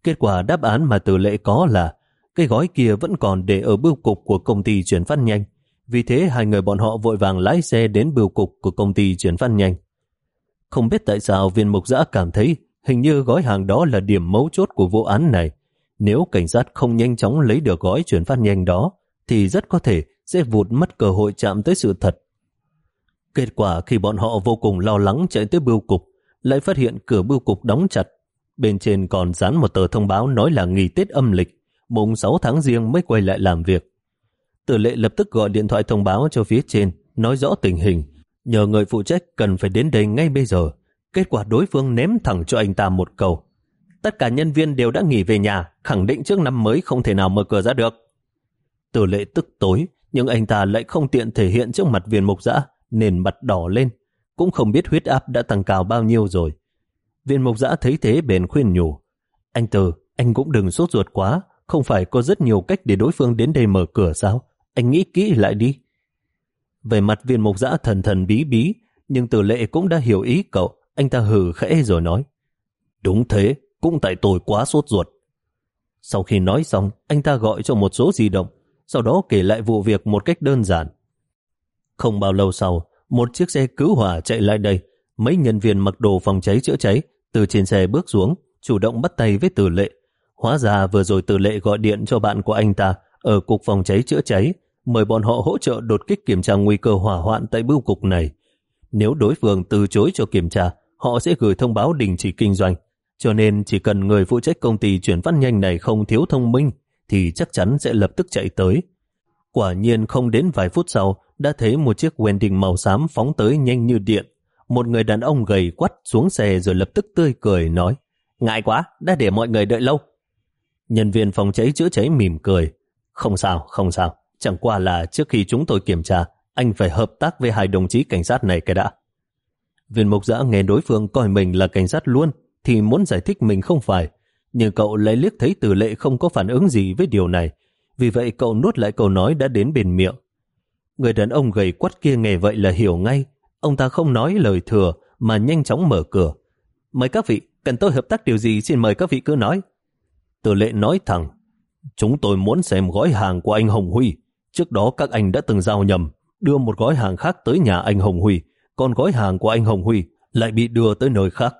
Kết quả đáp án mà tử lệ có là cái gói kia vẫn còn để ở bưu cục của công ty chuyển phát nhanh. Vì thế hai người bọn họ vội vàng lái xe đến bưu cục của công ty chuyển phát nhanh. Không biết tại sao viên mục giã cảm thấy hình như gói hàng đó là điểm mấu chốt của vụ án này. Nếu cảnh sát không nhanh chóng lấy được gói chuyển phát nhanh đó, thì rất có thể sẽ vụt mất cơ hội chạm tới sự thật. Kết quả khi bọn họ vô cùng lo lắng chạy tới bưu cục, lại phát hiện cửa bưu cục đóng chặt. Bên trên còn dán một tờ thông báo nói là nghỉ Tết âm lịch, mùng 6 tháng riêng mới quay lại làm việc. Tử lệ lập tức gọi điện thoại thông báo cho phía trên, nói rõ tình hình, nhờ người phụ trách cần phải đến đây ngay bây giờ. Kết quả đối phương ném thẳng cho anh ta một câu. Tất cả nhân viên đều đã nghỉ về nhà, khẳng định trước năm mới không thể nào mở cửa ra được. Tử lệ tức tối, nhưng anh ta lại không tiện thể hiện trước mặt viên mục giã, nên mặt đỏ lên. Cũng không biết huyết áp đã tăng cao bao nhiêu rồi. Viên mục giã thấy thế bền khuyên nhủ. Anh Từ, anh cũng đừng sốt ruột quá, không phải có rất nhiều cách để đối phương đến đây mở cửa sao? Anh nghĩ kỹ lại đi. Về mặt viên mục giã thần thần bí bí, nhưng tử lệ cũng đã hiểu ý cậu, anh ta hừ khẽ rồi nói. Đúng thế, cũng tại tôi quá sốt ruột. Sau khi nói xong, anh ta gọi cho một số di động, sau đó kể lại vụ việc một cách đơn giản. Không bao lâu sau, một chiếc xe cứu hỏa chạy lại đây, mấy nhân viên mặc đồ phòng cháy chữa cháy từ trên xe bước xuống, chủ động bắt tay với tử lệ. Hóa ra vừa rồi tử lệ gọi điện cho bạn của anh ta ở cục phòng cháy chữa cháy, mời bọn họ hỗ trợ đột kích kiểm tra nguy cơ hỏa hoạn tại bưu cục này. Nếu đối phương từ chối cho kiểm tra, họ sẽ gửi thông báo đình chỉ kinh doanh. Cho nên chỉ cần người phụ trách công ty chuyển phát nhanh này không thiếu thông minh, thì chắc chắn sẽ lập tức chạy tới. Quả nhiên không đến vài phút sau, đã thấy một chiếc Wending màu xám phóng tới nhanh như điện. Một người đàn ông gầy quắt xuống xe rồi lập tức tươi cười nói Ngại quá, đã để mọi người đợi lâu. Nhân viên phòng cháy chữa cháy mỉm cười. Không sao, không sao. Chẳng qua là trước khi chúng tôi kiểm tra, anh phải hợp tác với hai đồng chí cảnh sát này cái đã. Viên mục giã nghe đối phương coi mình là cảnh sát luôn, thì muốn giải thích mình không phải. Nhưng cậu lấy liếc thấy tử lệ không có phản ứng gì với điều này. Vì vậy cậu nuốt lại câu nói đã đến bên miệng. Người đàn ông gầy quắt kia nghe vậy là hiểu ngay. Ông ta không nói lời thừa, mà nhanh chóng mở cửa. Mời các vị, cần tôi hợp tác điều gì xin mời các vị cứ nói. Tử lệ nói thẳng, chúng tôi muốn xem gói hàng của anh Hồng Huy. Trước đó các anh đã từng giao nhầm, đưa một gói hàng khác tới nhà anh Hồng Huy, còn gói hàng của anh Hồng Huy lại bị đưa tới nơi khác.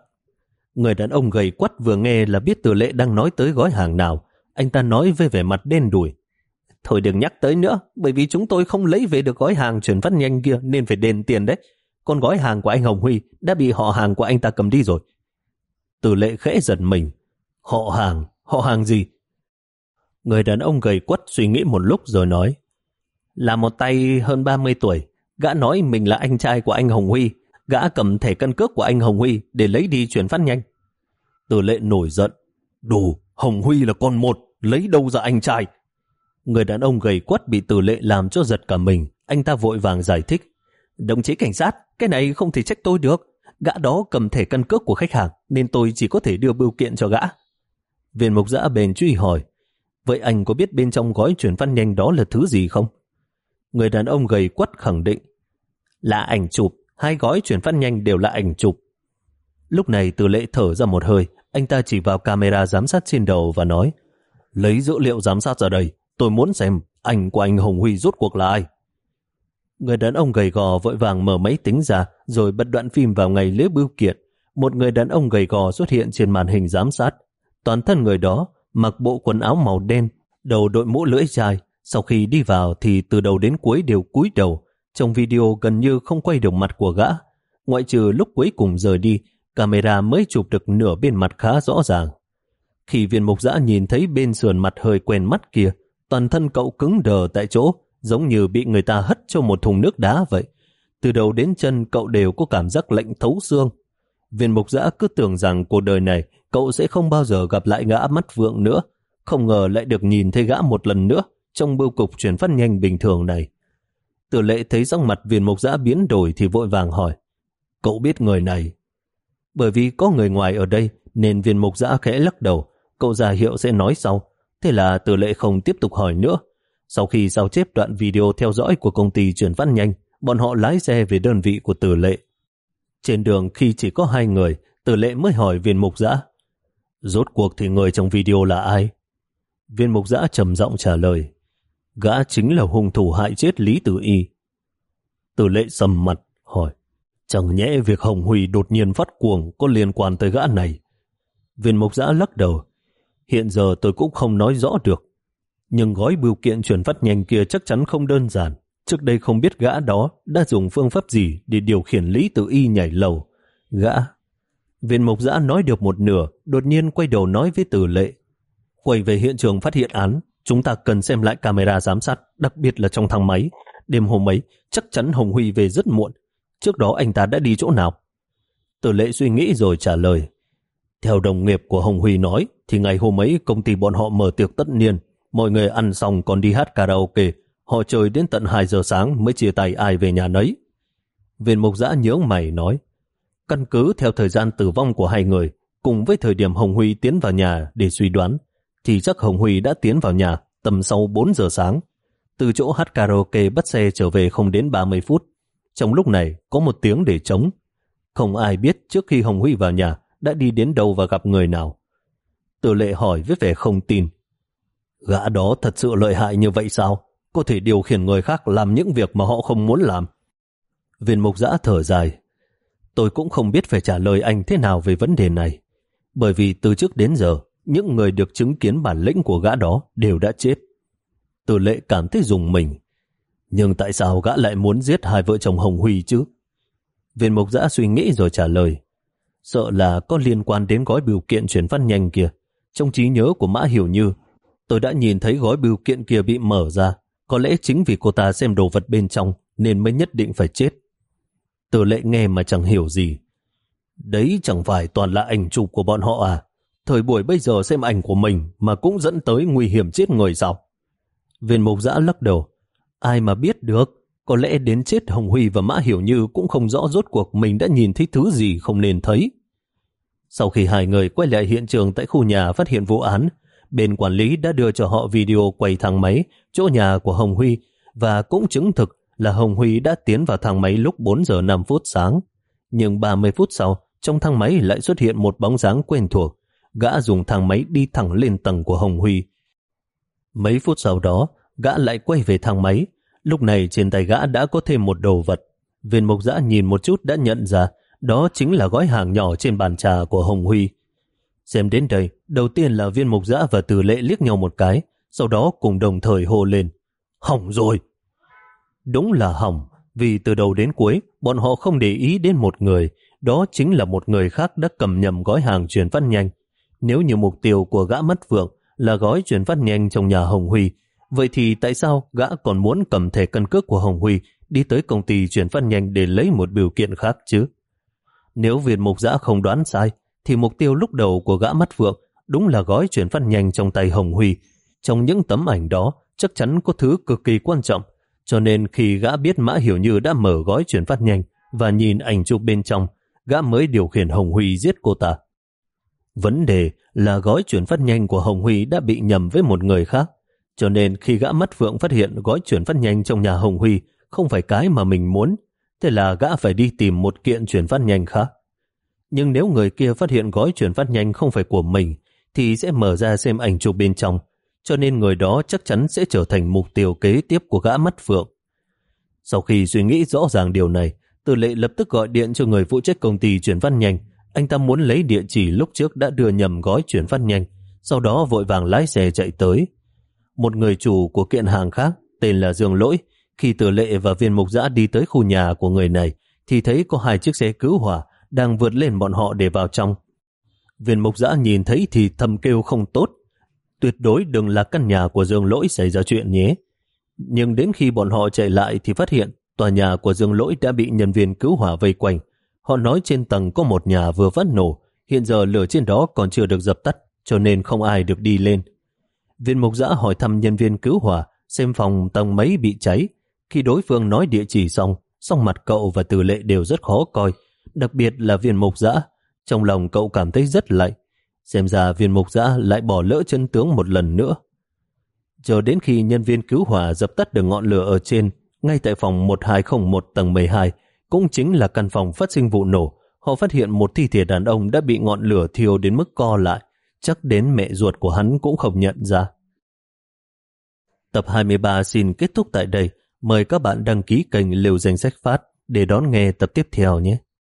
Người đàn ông gầy quắt vừa nghe là biết tử lệ đang nói tới gói hàng nào. Anh ta nói với vẻ mặt đen đủi. Thôi đừng nhắc tới nữa, bởi vì chúng tôi không lấy về được gói hàng chuyển phát nhanh kia nên phải đền tiền đấy. Còn gói hàng của anh Hồng Huy đã bị họ hàng của anh ta cầm đi rồi. Tử lệ khẽ giật mình. Họ hàng? Họ hàng gì? Người đàn ông gầy quất suy nghĩ một lúc rồi nói. Là một tay hơn 30 tuổi, gã nói mình là anh trai của anh Hồng Huy. Gã cầm thẻ căn cước của anh Hồng Huy để lấy đi chuyển phát nhanh. Tử lệ nổi giận. Đủ, Hồng Huy là con một, lấy đâu ra anh trai? Người đàn ông gầy quất bị tử lệ làm cho giật cả mình. Anh ta vội vàng giải thích. Đồng chí cảnh sát, cái này không thể trách tôi được. Gã đó cầm thẻ căn cước của khách hàng nên tôi chỉ có thể đưa bưu kiện cho gã. Viên mục giã bền truy hỏi Vậy anh có biết bên trong gói chuyển phát nhanh đó là thứ gì không? Người đàn ông gầy quất khẳng định Là ảnh chụp, hai gói chuyển phát nhanh đều là ảnh chụp. Lúc này từ lệ thở ra một hơi, anh ta chỉ vào camera giám sát trên đầu và nói Lấy dữ liệu giám sát ra đây, tôi muốn xem ảnh của anh Hồng Huy rốt cuộc là ai. Người đàn ông gầy gò vội vàng mở máy tính ra rồi bật đoạn phim vào ngày lễ bưu kiện. Một người đàn ông gầy gò xuất hiện trên màn hình giám sát. Toàn thân người đó mặc bộ quần áo màu đen, đầu đội mũ lưỡi chai. Sau khi đi vào thì từ đầu đến cuối đều cúi đầu. Trong video gần như không quay được mặt của gã. Ngoại trừ lúc cuối cùng rời đi, camera mới chụp được nửa bên mặt khá rõ ràng. Khi viên mục giã nhìn thấy bên sườn mặt hơi quen mắt kia, toàn thân cậu cứng đờ tại chỗ, giống như bị người ta hất cho một thùng nước đá vậy. Từ đầu đến chân cậu đều có cảm giác lạnh thấu xương. Viên mục giã cứ tưởng rằng cuộc đời này cậu sẽ không bao giờ gặp lại gã mắt vượng nữa. Không ngờ lại được nhìn thấy gã một lần nữa trong bưu cục chuyển phát nhanh bình thường này. Tử lệ thấy sắc mặt viên mục giã biến đổi thì vội vàng hỏi. Cậu biết người này. Bởi vì có người ngoài ở đây nên viên mục giã khẽ lắc đầu. Cậu già hiệu sẽ nói sau. Thế là tử lệ không tiếp tục hỏi nữa. Sau khi sao chép đoạn video theo dõi của công ty chuyển phát nhanh, bọn họ lái xe về đơn vị của tử lệ. Trên đường khi chỉ có hai người, tử lệ mới hỏi viên mục giã. Rốt cuộc thì người trong video là ai? Viên mục giã trầm giọng trả lời. Gã chính là hung thủ hại chết Lý Tử Y. Tử lệ sầm mặt, hỏi. Chẳng nhẽ việc Hồng Huy đột nhiên phát cuồng có liên quan tới gã này. Viên mục giã lắc đầu. Hiện giờ tôi cũng không nói rõ được. Nhưng gói bưu kiện chuyển phát nhanh kia chắc chắn không đơn giản. Trước đây không biết gã đó đã dùng phương pháp gì để điều khiển Lý Tử Y nhảy lầu. Gã. Viên mục giã nói được một nửa, đột nhiên quay đầu nói với tử lệ. Quay về hiện trường phát hiện án, chúng ta cần xem lại camera giám sát, đặc biệt là trong thang máy. Đêm hôm ấy, chắc chắn Hồng Huy về rất muộn. Trước đó anh ta đã đi chỗ nào? Tử lệ suy nghĩ rồi trả lời. Theo đồng nghiệp của Hồng Huy nói, thì ngày hôm ấy công ty bọn họ mở tiệc tất niên, Mọi người ăn xong còn đi hát karaoke. Họ chơi đến tận 2 giờ sáng mới chia tay ai về nhà nấy. Viên mục giã nhớ mày nói, căn cứ theo thời gian tử vong của hai người, cùng với thời điểm Hồng Huy tiến vào nhà để suy đoán, thì chắc Hồng Huy đã tiến vào nhà tầm sau 4 giờ sáng. Từ chỗ hát karaoke bắt xe trở về không đến 30 phút. Trong lúc này có một tiếng để trống. Không ai biết trước khi Hồng Huy vào nhà đã đi đến đâu và gặp người nào. Tử lệ hỏi với vẻ không tin. Gã đó thật sự lợi hại như vậy sao? Có thể điều khiển người khác làm những việc mà họ không muốn làm. Viên mục giã thở dài. Tôi cũng không biết phải trả lời anh thế nào về vấn đề này. Bởi vì từ trước đến giờ, những người được chứng kiến bản lĩnh của gã đó đều đã chết. Từ lệ cảm thấy dùng mình. Nhưng tại sao gã lại muốn giết hai vợ chồng Hồng Huy chứ? Viên mục giã suy nghĩ rồi trả lời. Sợ là có liên quan đến gói biểu kiện chuyển phát nhanh kia. Trong trí nhớ của Mã Hiểu Như, Tôi đã nhìn thấy gói biểu kiện kia bị mở ra. Có lẽ chính vì cô ta xem đồ vật bên trong nên mới nhất định phải chết. Tử lệ nghe mà chẳng hiểu gì. Đấy chẳng phải toàn là ảnh chụp của bọn họ à? Thời buổi bây giờ xem ảnh của mình mà cũng dẫn tới nguy hiểm chết người sao? Viên mục giã lắc đầu. Ai mà biết được? Có lẽ đến chết Hồng Huy và Mã Hiểu Như cũng không rõ rốt cuộc mình đã nhìn thấy thứ gì không nên thấy. Sau khi hai người quay lại hiện trường tại khu nhà phát hiện vụ án, bên quản lý đã đưa cho họ video quay thang máy chỗ nhà của Hồng Huy và cũng chứng thực là Hồng Huy đã tiến vào thang máy lúc 4 giờ 5 phút sáng. Nhưng 30 phút sau, trong thang máy lại xuất hiện một bóng dáng quen thuộc. Gã dùng thang máy đi thẳng lên tầng của Hồng Huy. Mấy phút sau đó, gã lại quay về thang máy. Lúc này trên tay gã đã có thêm một đồ vật. Viên mục giã nhìn một chút đã nhận ra đó chính là gói hàng nhỏ trên bàn trà của Hồng Huy. Xem đến đây, đầu tiên là viên mục giã và từ lệ liếc nhau một cái, sau đó cùng đồng thời hô lên. Hỏng rồi! Đúng là hỏng, vì từ đầu đến cuối, bọn họ không để ý đến một người, đó chính là một người khác đã cầm nhầm gói hàng chuyển phát nhanh. Nếu như mục tiêu của gã mất vượng là gói chuyển phát nhanh trong nhà Hồng Huy, vậy thì tại sao gã còn muốn cầm thẻ căn cước của Hồng Huy đi tới công ty chuyển phát nhanh để lấy một biểu kiện khác chứ? Nếu Việt Mục Giã không đoán sai, thì mục tiêu lúc đầu của gã mắt vượng đúng là gói chuyển phát nhanh trong tay Hồng Huy. Trong những tấm ảnh đó, chắc chắn có thứ cực kỳ quan trọng, cho nên khi gã biết Mã Hiểu Như đã mở gói chuyển phát nhanh và nhìn ảnh chụp bên trong, gã mới điều khiển Hồng Huy giết cô ta. Vấn đề là gói chuyển phát nhanh của Hồng Huy đã bị nhầm với một người khác, cho nên khi gã mắt phượng phát hiện gói chuyển phát nhanh trong nhà Hồng Huy không phải cái mà mình muốn, thế là gã phải đi tìm một kiện chuyển phát nhanh khác. Nhưng nếu người kia phát hiện gói chuyển phát nhanh không phải của mình, thì sẽ mở ra xem ảnh chụp bên trong, cho nên người đó chắc chắn sẽ trở thành mục tiêu kế tiếp của gã mắt phượng. Sau khi suy nghĩ rõ ràng điều này, Tư lệ lập tức gọi điện cho người phụ trách công ty chuyển phát nhanh. Anh ta muốn lấy địa chỉ lúc trước đã đưa nhầm gói chuyển phát nhanh, sau đó vội vàng lái xe chạy tới. Một người chủ của kiện hàng khác, tên là Dương Lỗi, khi Tử Lệ và viên mục giã đi tới khu nhà của người này, thì thấy có hai chiếc xe cứu hỏa đang vượt lên bọn họ để vào trong. Viên mục giã nhìn thấy thì thầm kêu không tốt. Tuyệt đối đừng là căn nhà của Dương Lỗi xảy ra chuyện nhé. Nhưng đến khi bọn họ chạy lại thì phát hiện tòa nhà của Dương Lỗi đã bị nhân viên cứu hỏa vây quanh. Họ nói trên tầng có một nhà vừa phát nổ, hiện giờ lửa trên đó còn chưa được dập tắt, cho nên không ai được đi lên. Viên mục giã hỏi thăm nhân viên cứu hỏa xem phòng tầng mấy bị cháy. Khi đối phương nói địa chỉ xong, song mặt cậu và từ lệ đều rất khó coi, đặc biệt là viên mục giã. Trong lòng cậu cảm thấy rất lạnh. Xem ra viên mục giã lại bỏ lỡ chân tướng một lần nữa. Chờ đến khi nhân viên cứu hỏa dập tắt được ngọn lửa ở trên, ngay tại phòng 1201 tầng 12, cũng chính là căn phòng phát sinh vụ nổ, họ phát hiện một thi thể đàn ông đã bị ngọn lửa thiêu đến mức co lại, chắc đến mẹ ruột của hắn cũng không nhận ra. Tập 23 xin kết thúc tại đây. Mời các bạn đăng ký kênh Liều Danh Sách Phát để đón nghe tập tiếp theo nhé.